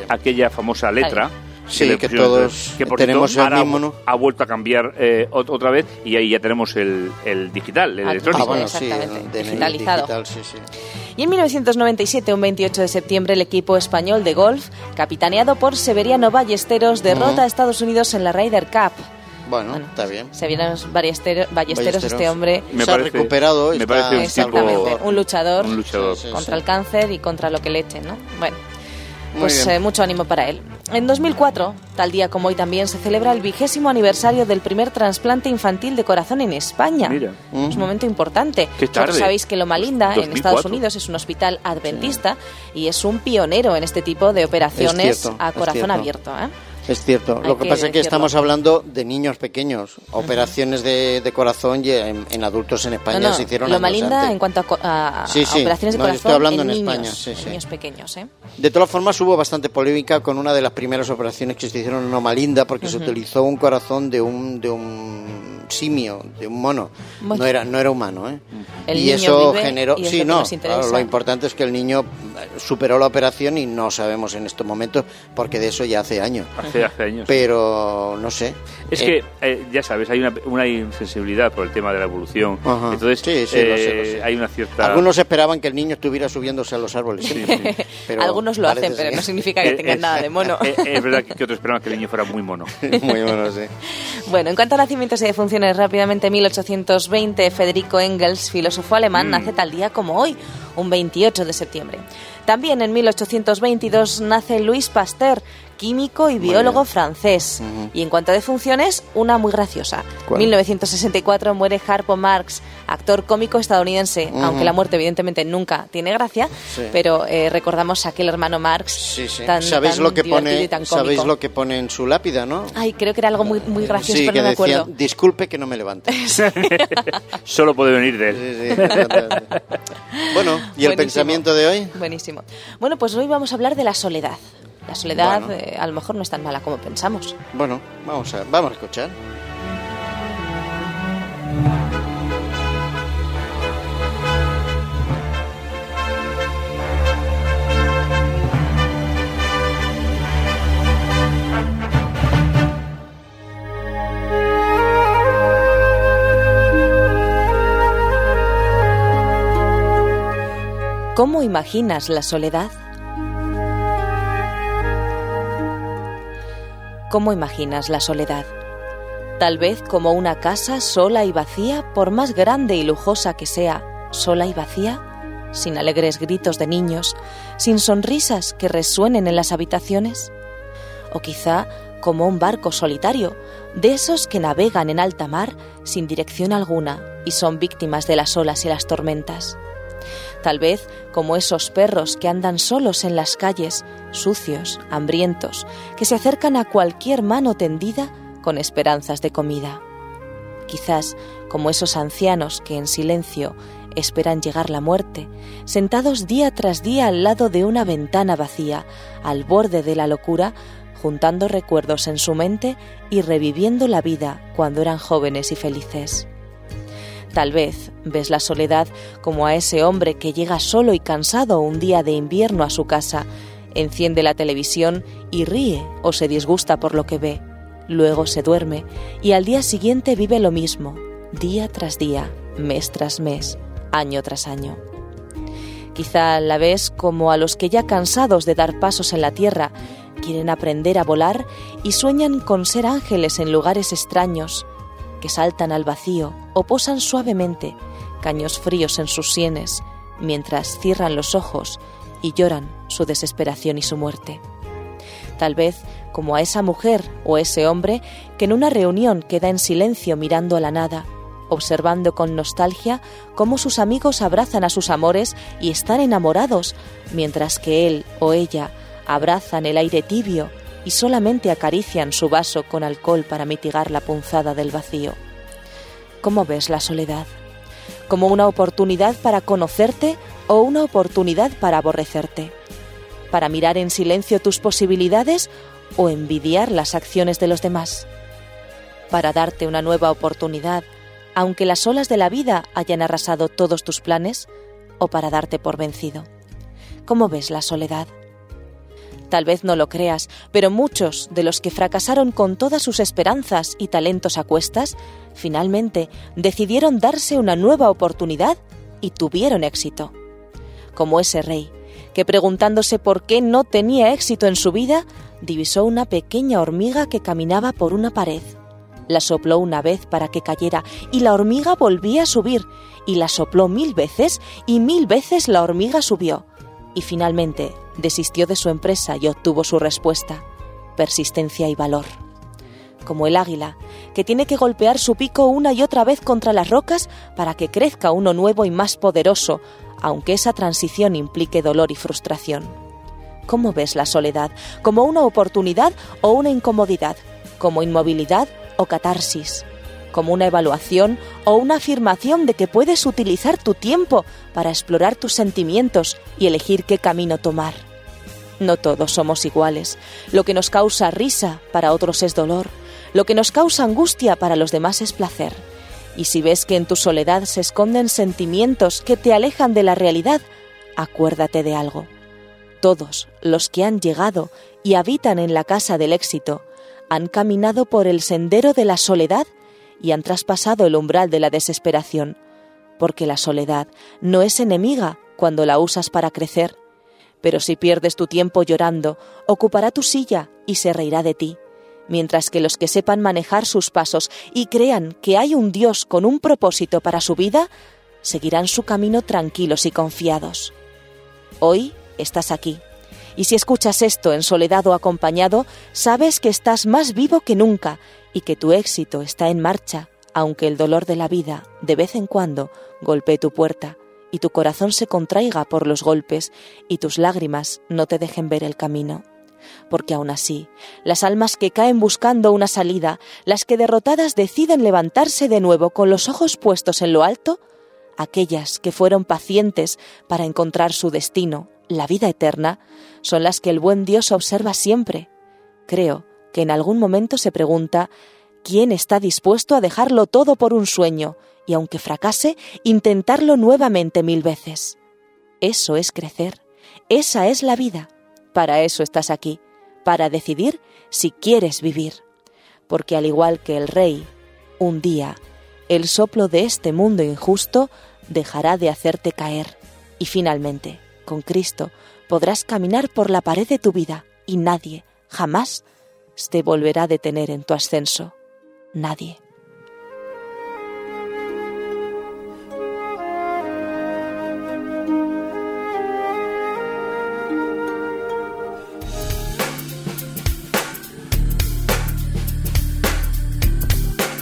aquella famosa letra. Sí, que pusieron todos que por tenemos cierto, el ahora mismo, ¿no? Ha vuelto a cambiar eh, ot- otra vez y ahí ya tenemos el, el digital, el Ah, electrónico. Ah, bueno, sí, Exactamente, el digitalizado. digital, sí, sí. Y en 1997, un 28 de septiembre, el equipo español de golf, capitaneado por Severiano Ballesteros, derrota a Estados Unidos en la Ryder Cup. Bueno, Bueno, está bien. Severiano Ballesteros, Ballesteros, Ballesteros. este hombre, Me Se ha parece- recuperado, me está- parece un exactamente, tipo- un luchador, un luchador. Sí, sí, contra sí. el cáncer y contra lo que le echen, ¿no? Bueno. Pues eh, mucho ánimo para él. En 2004, tal día como hoy también, se celebra el vigésimo aniversario del primer trasplante infantil de corazón en España. Mira. Es un momento importante. Qué Vosotros tarde. sabéis que Loma Linda, en 2004. Estados Unidos, es un hospital adventista y es un pionero en este tipo de operaciones Es cierto, a corazón abierto. ¿eh? Es cierto. Hay Lo que, que pasa es que estamos hablando de niños pequeños. Operaciones de, de corazón y en, en adultos en España No, no, se hicieron Loma años Linda antes. en cuanto a, Sí, operaciones de No, corazón estoy hablando en, en niños, España, sí, en niños pequeños. ¿eh? De todas formas hubo bastante polémica con una de las primeras operaciones que se hicieron en Loma Linda porque se utilizó un corazón de un de un simio, de un mono. No era no era humano, ¿eh? El y niño eso vive generó y sí, lo no, claro, lo importante es que el niño eh, superó la operación y no sabemos en estos momentos porque de eso ya hace años. Hace, hace años. Pero no sé. Es Eh, que, eh, ya sabes, hay una, una insensibilidad por el tema de la evolución. Ajá. Entonces, Sí, sí, lo eh, sé, lo sé. hay una cierta... Algunos esperaban que el niño estuviera subiéndose a los árboles. Pero Algunos lo hacen, pero no significa que tengan nada de mono. es verdad que, que otros esperaban que el niño fuera muy mono. Muy bueno, sí. Bueno, en cuanto a nacimientos y defunciones, rápidamente 1820, Federico Engels, filósofo alemán, Mm. nace tal día como hoy, un 28 de septiembre. También en 1822 nace Louis Pasteur, químico y biólogo francés. Y en cuanto a defunciones, una muy graciosa. ¿Cuál? 1964 muere Harpo Marx, actor cómico estadounidense, Ujú. aunque la muerte evidentemente nunca tiene gracia, Sí. pero eh, recordamos a aquel hermano Marx Sí, sí. tan, ¿Sabéis tan lo que pone? y tan ¿Sabéis Sabéis cómico. lo que pone en su lápida, no? Ay, creo que era algo muy, muy gracioso, sí, pero que no me decía, acuerdo. disculpe que no me levante. Solo puede venir de él. Sí, sí. bueno, ¿y el Buenísimo. pensamiento de hoy? Buenísimo. Bueno, pues hoy vamos a hablar de la soledad. La soledad Bueno. eh, a lo mejor no es tan mala como pensamos. Bueno, vamos a, vamos a escuchar. ¿Cómo imaginas la soledad? ¿Cómo imaginas la soledad? Tal vez como una casa sola y vacía, por más grande y lujosa que sea, sola y vacía, sin alegres gritos de niños, sin sonrisas que resuenen en las habitaciones. O quizá como un barco solitario, de esos que navegan en alta mar sin dirección alguna y son víctimas de las olas y las tormentas. Tal vez como esos perros que andan solos en las calles, sucios, hambrientos, que se acercan a cualquier mano tendida con esperanzas de comida. Quizás como esos ancianos que en silencio esperan llegar la muerte, sentados día tras día al lado de una ventana vacía, al borde de la locura, juntando recuerdos en su mente y reviviendo la vida cuando eran jóvenes y felices. Tal vez ves la soledad como a ese hombre que llega solo y cansado un día de invierno a su casa Enciende la televisión y ríe o se disgusta por lo que ve. Luego se duerme y al día siguiente vive lo mismo, día tras día, mes tras mes, año tras año. Quizá la ves como a los que ya cansados de dar pasos en la tierra quieren aprender a volar y sueñan con ser ángeles en lugares extraños, que saltan al vacío o posan suavemente, caños fríos en sus sienes, mientras cierran los ojos y lloran su desesperación y su muerte. Tal vez como a esa mujer o ese hombre que en una reunión queda en silencio mirando a la nada, observando con nostalgia cómo sus amigos abrazan a sus amores y están enamorados, mientras que él o ella abrazan el aire tibio y solamente acarician su vaso con alcohol para mitigar la punzada del vacío. ¿Cómo ves la soledad? ¿Como una oportunidad para conocerte o una oportunidad para aborrecerte? ¿Para mirar en silencio tus posibilidades o envidiar las acciones de los demás? ¿Para darte una nueva oportunidad, aunque las olas de la vida hayan arrasado todos tus planes, o para darte por vencido? ¿Cómo ves la soledad? Tal vez no lo creas, pero muchos de los que fracasaron con todas sus esperanzas y talentos a cuestas, finalmente decidieron darse una nueva oportunidad y tuvieron éxito. Como ese rey, que preguntándose por qué no tenía éxito en su vida, divisó una pequeña hormiga que caminaba por una pared. La sopló una vez para que cayera y la hormiga volvía a subir, y la sopló mil veces y mil veces la hormiga subió. Y finalmente desistió de su empresa y obtuvo su respuesta, persistencia y valor. Como el águila, que tiene que golpear su pico una y otra vez contra las rocas para que crezca uno nuevo y más poderoso, aunque esa transición implique dolor y frustración. ¿Cómo ves la soledad? ¿Como una oportunidad o una incomodidad? ¿Como inmovilidad o catarsis? Como una evaluación o una afirmación de que puedes utilizar tu tiempo para explorar tus sentimientos y elegir qué camino tomar. No todos somos iguales. Lo que nos causa risa para otros es dolor. Lo que nos causa angustia para los demás es placer. Y si ves que en tu soledad se esconden sentimientos que te alejan de la realidad, acuérdate de algo. Todos los que han llegado y habitan en la casa del éxito han caminado por el sendero de la soledad y han traspasado el umbral de la desesperación, porque la soledad no es enemiga cuando la usas para crecer, pero si pierdes tu tiempo llorando, ocupará tu silla y se reirá de ti, mientras que los que sepan manejar sus pasos y crean que hay un Dios con un propósito para su vida, seguirán su camino tranquilos y confiados. Hoy estás aquí, y si escuchas esto en soledad o acompañado, sabes que estás más vivo que nunca y que tu éxito está en marcha, aunque el dolor de la vida de vez en cuando golpee tu puerta y tu corazón se contraiga por los golpes y tus lágrimas no te dejen ver el camino. Porque aún así, las almas que caen buscando una salida, las que derrotadas deciden levantarse de nuevo con los ojos puestos en lo alto, aquellas que fueron pacientes para encontrar su destino, la vida eterna, son las que el buen Dios observa siempre. Creo que en algún momento se pregunta quién está dispuesto a dejarlo todo por un sueño y aunque fracase, intentarlo nuevamente mil veces. Eso es crecer, esa es la vida. Para eso estás aquí, para decidir si quieres vivir. Porque al igual que el rey, un día, el soplo de este mundo injusto dejará de hacerte caer y finalmente, con Cristo, podrás caminar por la pared de tu vida y nadie, jamás, te volverá a detener en tu ascenso. Nadie.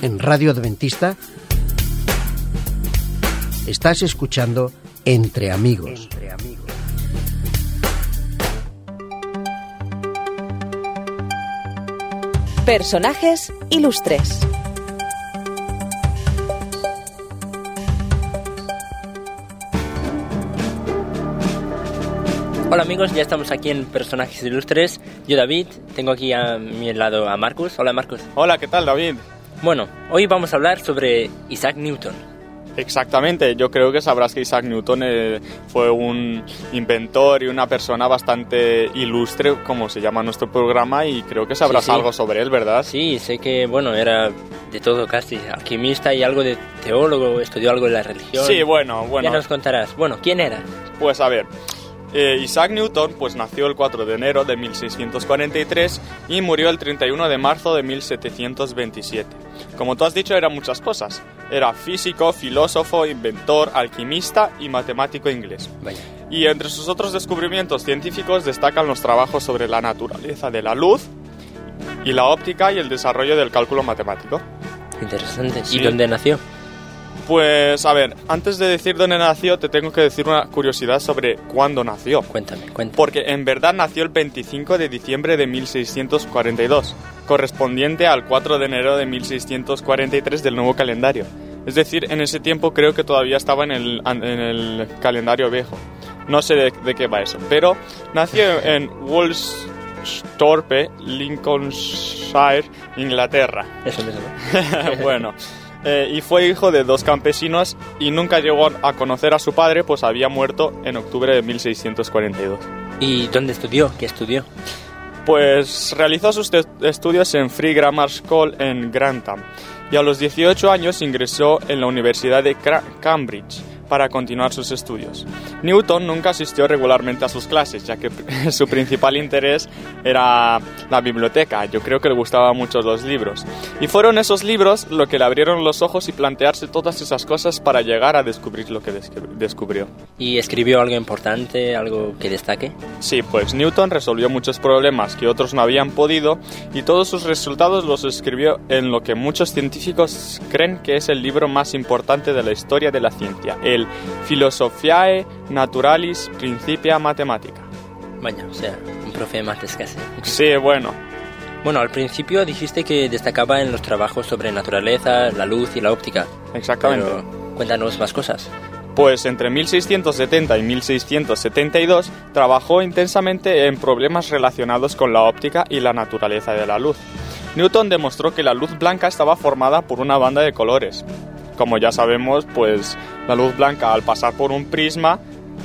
En Radio Adventista estás escuchando Entre Amigos. Entre amigos. Personajes ilustres. Hola amigos, ya estamos aquí en Personajes Ilustres. Yo David, tengo aquí a mi lado a Marcus. Hola Marcus. Hola, ¿qué tal David? Bueno, hoy vamos a hablar sobre Isaac Newton. Exactamente, yo creo que sabrás que Isaac Newton eh, fue un inventor y una persona bastante ilustre, como se llama nuestro programa, y creo que sabrás Sí, sí. algo sobre él, ¿verdad? Sí, sé que, bueno, era de todo casi, alquimista y algo de teólogo, estudió algo de la religión. Sí, bueno, bueno. Ya nos contarás. Bueno, ¿quién era? Pues a ver, eh, Isaac Newton pues nació el 4 de enero de 1643 y murió el 31 de marzo de 1727. Como tú has dicho, eran muchas cosas. Era físico, filósofo, inventor, alquimista y matemático inglés. Vaya. Y entre sus otros descubrimientos científicos destacan los trabajos sobre la naturaleza de la luz y la óptica y el desarrollo del cálculo matemático. Interesante. Sí. ¿Y dónde nació? Pues a ver, antes de decir dónde nació, te tengo que decir una curiosidad sobre cuándo nació. Cuéntame, cuéntame. Porque en verdad nació el 25 de diciembre de 1642, correspondiente al 4 de enero de 1643 del nuevo calendario. Es decir, en ese tiempo creo que todavía estaba en el, en el calendario viejo. No sé de, de qué va eso, pero nació en Woolsthorpe, Lincolnshire, Inglaterra. Eso mismo. bueno, eh, y fue hijo de dos campesinos y nunca llegó a conocer a su padre, pues había muerto en octubre de 1642. ¿Y dónde estudió? ¿Qué estudió? Pues realizó sus estudios en Free Grammar School en Grantham y a los 18 años ingresó en la Universidad de Cambridge para continuar sus estudios. Newton nunca asistió regularmente a sus clases, ya que su principal interés era la biblioteca. Yo creo que le gustaban mucho los libros. Y fueron esos libros lo que le abrieron los ojos y plantearse todas esas cosas para llegar a descubrir lo que descubri- descubrió. ¿Y escribió algo importante, algo que destaque? Sí, pues Newton resolvió muchos problemas que otros no habían podido y todos sus resultados los escribió en lo que muchos científicos creen que es el libro más importante de la historia de la ciencia, el Philosophiae Naturalis Principia Mathematica. Vaya, o sea, un profe de mates casi. Sí, bueno, Bueno, al principio dijiste que destacaba en los trabajos sobre naturaleza, la luz y la óptica. exactamente. Pero cuéntanos más cosas. Pues entre 1670 y 1672 trabajó intensamente en problemas relacionados con la óptica y la naturaleza de la luz. Newton demostró que la luz blanca estaba formada por una banda de colores. Como ya sabemos, pues la luz blanca al pasar por un prisma,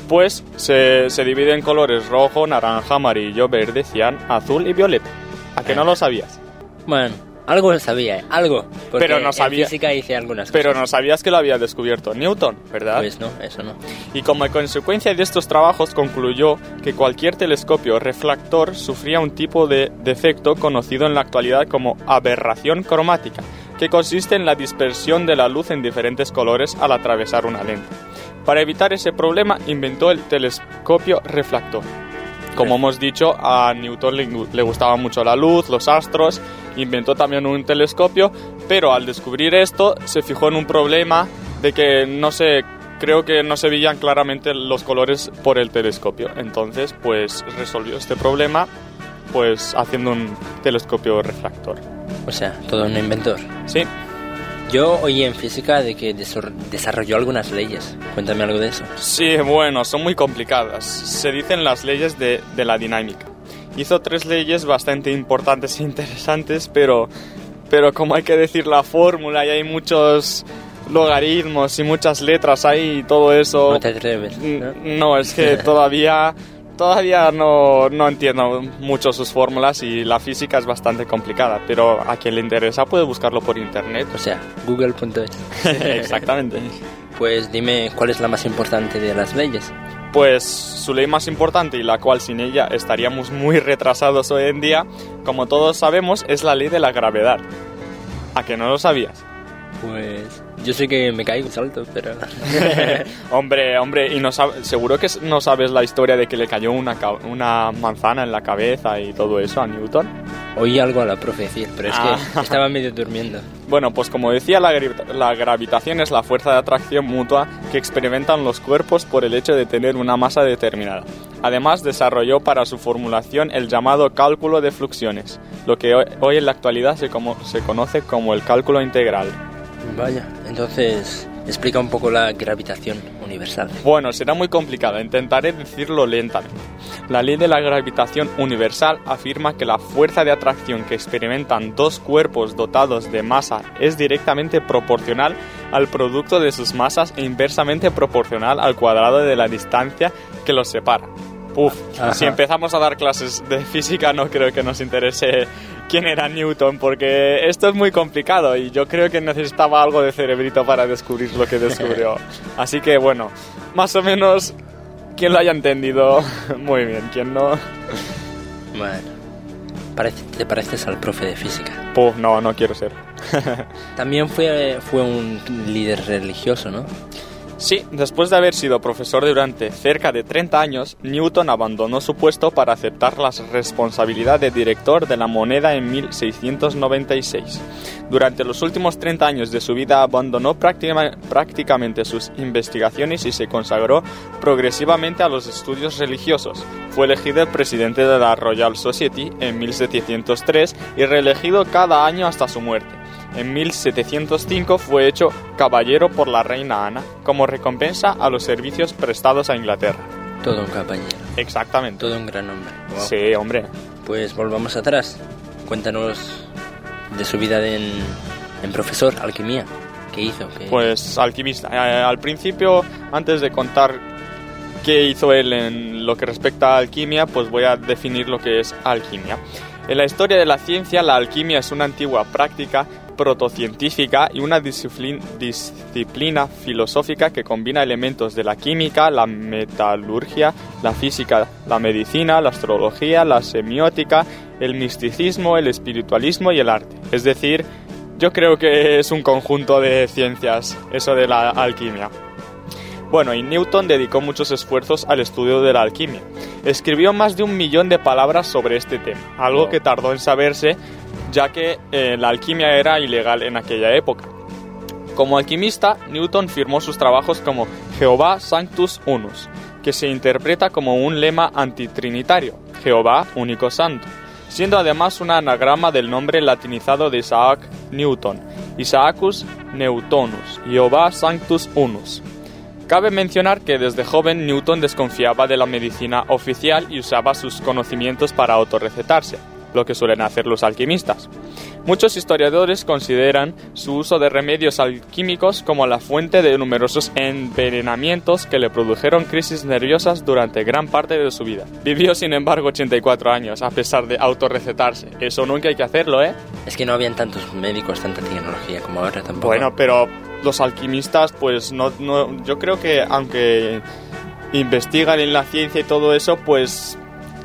pues se, se divide en colores rojo, naranja, amarillo, verde, cian, azul y violeta. ¿A que no lo sabías? Bueno, algo sabía, algo. Porque Pero no en sabía- física hice algunas Pero cosas. no sabías que lo había descubierto Newton, ¿verdad? Pues no, eso no. y como consecuencia de estos trabajos concluyó que cualquier telescopio refractor sufría un tipo de defecto conocido en la actualidad como aberración cromática, que consiste en la dispersión de la luz en diferentes colores al atravesar una lente. Para evitar ese problema inventó el telescopio refractor. Como hemos dicho, a Newton le, le gustaba mucho la luz, los astros, inventó también un telescopio, pero al descubrir esto se fijó en un problema de que no se creo que no se veían claramente los colores por el telescopio. Entonces, pues resolvió este problema pues haciendo un telescopio refractor. O sea, todo un inventor. Sí, Yo oí en física de que desarrolló algunas leyes. Cuéntame algo de eso. Sí, bueno, son muy complicadas. Se dicen las leyes de, de la dinámica. Hizo tres leyes bastante importantes e interesantes, pero, pero como hay que decir la fórmula y hay muchos logaritmos y muchas letras ahí y todo eso... No te atreves. No, es que todavía, todavía no, no entiendo mucho sus fórmulas y la física es bastante complicada, pero a quien le interesa puede buscarlo por internet. O sea, google.es. Exactamente. Pues dime cuál es la más importante de las leyes. Pues su ley más importante y la cual sin ella estaríamos muy retrasados hoy en día, como todos sabemos, es la ley de la gravedad. ¿A que no lo sabías? Pues yo sé que me caigo salto, pero... hombre, hombre, y no seguro que no sabes la historia de que le cayó una, una manzana en la cabeza y todo eso a Newton. Oí algo a la profe decir, pero es Ah. que estaba medio durmiendo. Bueno, pues como decía, la, la gravitación es la fuerza de atracción mutua que experimentan los cuerpos por el hecho de tener una masa determinada. Además, desarrolló para su formulación el llamado cálculo de fluxiones, lo que hoy en la actualidad se, como- se conoce como el cálculo integral. Vaya, entonces explica un poco la gravitación universal. Bueno, será muy complicado, intentaré decirlo lentamente. La ley de la gravitación universal afirma que la fuerza de atracción que experimentan dos cuerpos dotados de masa es directamente proporcional al producto de sus masas e inversamente proporcional al cuadrado de la distancia que los separa. Uf, si empezamos a dar clases de física no creo que nos interese quién era Newton, porque esto es muy complicado y yo creo que necesitaba algo de cerebrito para descubrir lo que descubrió. Así que bueno, más o menos quien lo haya entendido, muy bien, quien no... Bueno, te pareces al profe de física. Puf, no, no quiero ser. También fue, fue un líder religioso, ¿no? Sí, después de haber sido profesor durante cerca de 30 años, Newton abandonó su puesto para aceptar la responsabilidad de director de la moneda en 1696. Durante los últimos 30 años de su vida abandonó prácticamente sus investigaciones y se consagró progresivamente a los estudios religiosos. Fue elegido presidente de la Royal Society en 1703 y reelegido cada año hasta su muerte. En 1705 fue hecho caballero por la reina Ana, como recompensa a los servicios prestados a Inglaterra. Todo un caballero. Exactamente. Todo un gran hombre. Sí, hombre. Pues volvamos atrás. Cuéntanos de su vida en, profesor, alquimia. ¿Qué hizo? Pues alquimista. Eh, al principio, antes de contar qué hizo él en lo que respecta a alquimia, pues voy a definir lo que es alquimia. En la historia de la ciencia, la alquimia es una antigua práctica protocientífica y una disciplina filosófica que combina elementos de la química, la metalurgia, la física, la medicina, la astrología, la semiótica, el misticismo, el espiritualismo y el arte. Es decir, yo creo que es un conjunto de ciencias, eso de la alquimia. Bueno, y Newton dedicó muchos esfuerzos al estudio de la alquimia. Escribió más de un millón de palabras sobre este tema, algo que tardó en saberse ya que eh, la alquimia era ilegal en aquella época. Como alquimista, Newton firmó sus trabajos como Jehová Sanctus Unus, que se interpreta como un lema antitrinitario, Jehová único santo, siendo además un anagrama del nombre latinizado de Isaac Newton, Isaacus Newtonus, Jehová Sanctus Unus. Cabe mencionar que desde joven Newton desconfiaba de la medicina oficial y usaba sus conocimientos para autorrecetarse lo que suelen hacer los alquimistas. Muchos historiadores consideran su uso de remedios alquímicos como la fuente de numerosos envenenamientos que le produjeron crisis nerviosas durante gran parte de su vida. Vivió sin embargo 84 años a pesar de autorrecetarse. Eso nunca hay que hacerlo, ¿eh? Es que no habían tantos médicos, tanta tecnología como ahora tampoco. Bueno, pero los alquimistas pues no, no yo creo que aunque investigan en la ciencia y todo eso, pues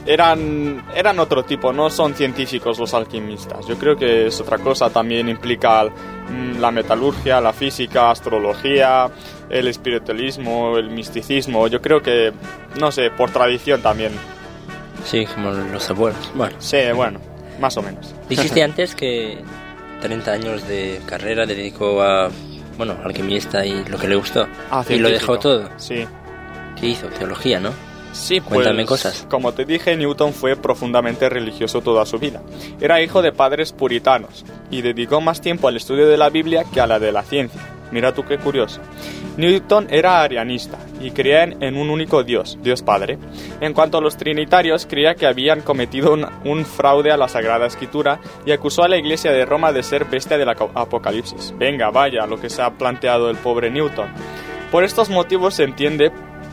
eran, eran otro tipo, no son científicos los alquimistas. Yo creo que es otra cosa, también implica mm, la metalurgia, la física, astrología, el espiritualismo, el misticismo. Yo creo que, no sé, por tradición también. Sí, como los abuelos. Bueno. Sí, bueno, más o menos. Dijiste antes que 30 años de carrera dedicó a, bueno, alquimista y lo que le gustó. Ah, y lo dejó todo. Sí. ¿Qué hizo? ¿Teología, no? Sí, Cuéntame pues, cosas. Como te dije, Newton fue profundamente religioso toda su vida. Era hijo de padres puritanos y dedicó más tiempo al estudio de la Biblia que a la de la ciencia. Mira tú qué curioso. Newton era arianista y creía en un único Dios, Dios Padre. En cuanto a los trinitarios, creía que habían cometido un, un, fraude a la Sagrada Escritura y acusó a la Iglesia de Roma de ser bestia del Apocalipsis. Venga, vaya, lo que se ha planteado el pobre Newton. Por estos motivos se entiende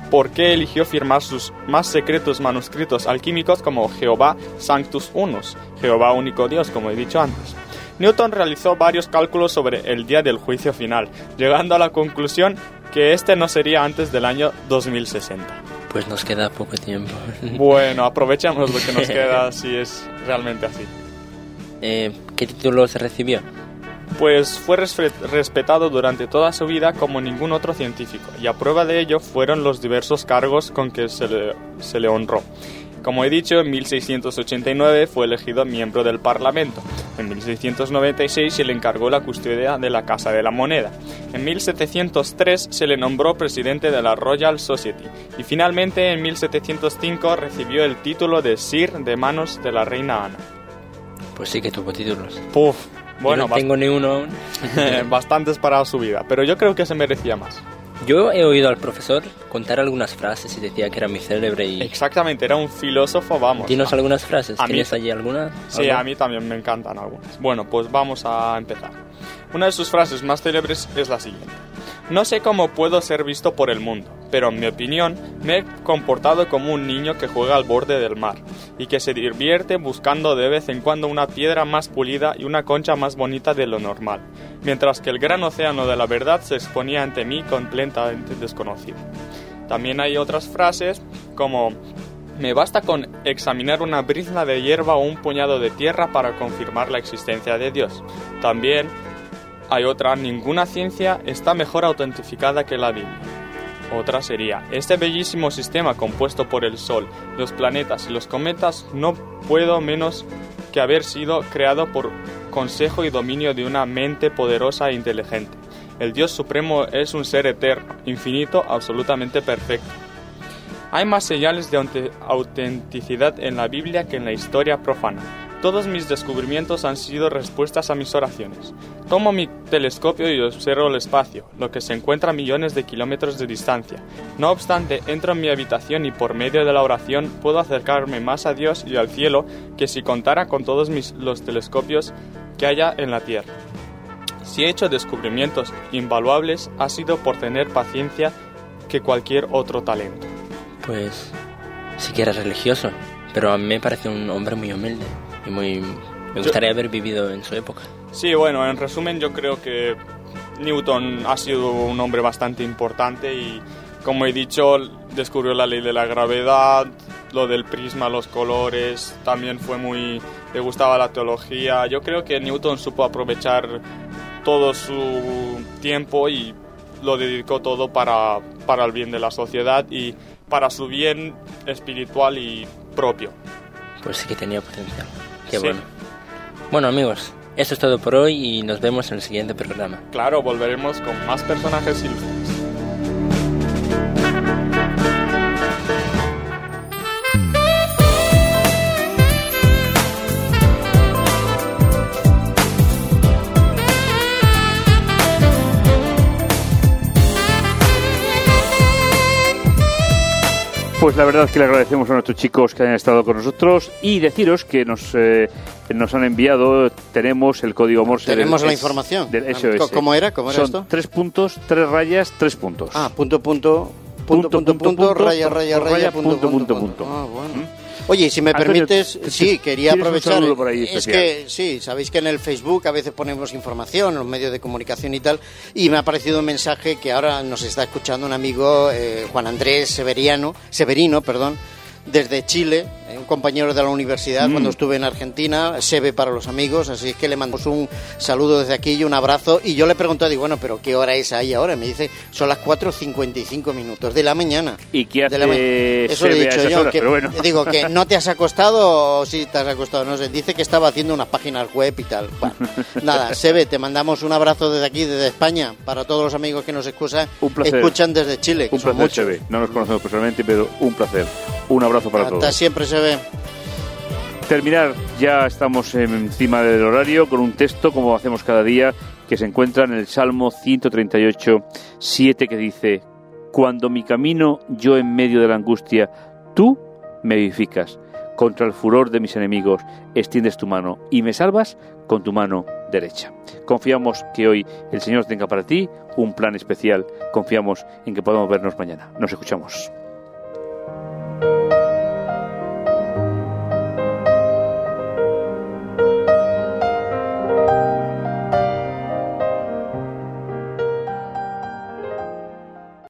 por qué eligió firmar sus más secretos manuscritos alquímicos como Jehová Sanctus Unus, Jehová único Dios, como he dicho antes. Newton realizó varios cálculos sobre el día del juicio final, llegando a la conclusión que este no sería antes del año 2060. Pues nos queda poco tiempo. Bueno, aprovechamos lo que nos queda si es realmente así. Eh, ¿Qué título se recibió? Pues fue respetado durante toda su vida como ningún otro científico, y a prueba de ello fueron los diversos cargos con que se le, honró. Como he dicho, en 1689 fue elegido miembro del Parlamento. En 1696 se le encargó la custodia de la Casa de la Moneda. En 1703 se le nombró presidente de la Royal Society. Y finalmente en 1705 recibió el título de Sir de manos de la reina Ana. Pues sí que tuvo títulos. Puf, bueno, no tengo ni uno bastantes para su vida, pero yo creo que se merecía más. Yo he oído al profesor contar algunas frases y decía que era muy célebre y... Exactamente, era un filósofo, vamos. ¿Tienes a- algunas frases? a mí- ¿Tienes allí alguna? Sí, ¿Algo? a mí también me encantan algunas. Bueno, pues vamos a empezar. Una de sus frases más célebres es la siguiente. No sé cómo puedo ser visto por el mundo, pero en mi opinión me he comportado como un niño que juega al borde del mar y que se divierte buscando de vez en cuando una piedra más pulida y una concha más bonita de lo normal, mientras que el gran océano de la verdad se exponía ante mí completamente desconocido. También hay otras frases como me basta con examinar una brizna de hierba o un puñado de tierra para confirmar la existencia de Dios. También hay otra, ninguna ciencia está mejor autentificada que la Biblia. Otra sería, este bellísimo sistema compuesto por el Sol, los planetas y los cometas no puedo menos que haber sido creado por consejo y dominio de una mente poderosa e inteligente. El Dios Supremo es un ser eterno, infinito, absolutamente perfecto. Hay más señales de aute- autenticidad en la Biblia que en la historia profana. Todos mis descubrimientos han sido respuestas a mis oraciones. Tomo mi telescopio y observo el espacio, lo que se encuentra a millones de kilómetros de distancia. No obstante, entro en mi habitación y por medio de la oración puedo acercarme más a Dios y al cielo que si contara con todos los telescopios que haya en la Tierra. Si he hecho descubrimientos invaluables, ha sido por tener paciencia que cualquier otro talento. Pues sí que era religioso, pero a mí me parece un hombre muy humilde y muy... Me gustaría haber vivido en su época. Sí, bueno, en resumen yo creo que Newton ha sido un hombre bastante importante y como he dicho descubrió la ley de la gravedad, lo del prisma, los colores, también fue muy... le gustaba la teología. Yo creo que Newton supo aprovechar todo su tiempo y lo dedicó todo para, para el bien de la sociedad y para su bien espiritual y propio. Pues sí que tenía potencial. Qué Sí. bueno. Bueno amigos, eso es todo por hoy y nos vemos en el siguiente programa. Claro, volveremos con más personajes. Pues la verdad es que le agradecemos a nuestros chicos que hayan estado con nosotros y deciros que nos, eh, nos han enviado, tenemos el código Morse. Tenemos del la información. Del Ah, SOS. ¿cómo era? ¿Cómo era Son esto? tres puntos, tres rayas, tres puntos. Ah, punto, punto, punto, punto, punto, raya, raya, raya, punto, punto, punto. Ah, bueno. Oye, si me Antonio, permites, ¿te- sí, quería un aprovechar. saludo por ahí es que, sí, sabéis que en el Facebook a veces ponemos información, los medios de comunicación y tal, y me ha aparecido un mensaje que ahora nos está escuchando un amigo, eh, Juan Andrés Severiano, Severino, perdón, desde Chile, un compañero de la universidad Mm. cuando estuve en Argentina, Sebe para los amigos, así es que le mandamos un saludo desde aquí y un abrazo. Y yo le pregunto, digo, bueno, pero ¿qué hora es ahí ahora? Me dice, son las 4.55 minutos de la mañana. ¿Y qué de la ma- hace Eso le he dicho yo, horas? que, Pero bueno. digo que no te has acostado o sí te has acostado, no sé, dice que estaba haciendo unas páginas web y tal. Bueno, nada, Sebe, te mandamos un abrazo desde aquí, desde España, para todos los amigos que nos escuchan, Un placer. escuchan desde Chile, que Un son placer, muchos. Sebe. No nos conocemos personalmente, pero un placer. Un abrazo para Hasta todos. siempre, Sebe. Terminar, ya estamos encima del horario con un texto, como hacemos cada día, que se encuentra en el Salmo 138, 7, que dice, Cuando mi camino yo en medio de la angustia, tú me vivificas. Contra el furor de mis enemigos extiendes tu mano y me salvas con tu mano derecha. Confiamos que hoy el Señor tenga para ti un plan especial. Confiamos en que podamos vernos mañana. Nos escuchamos.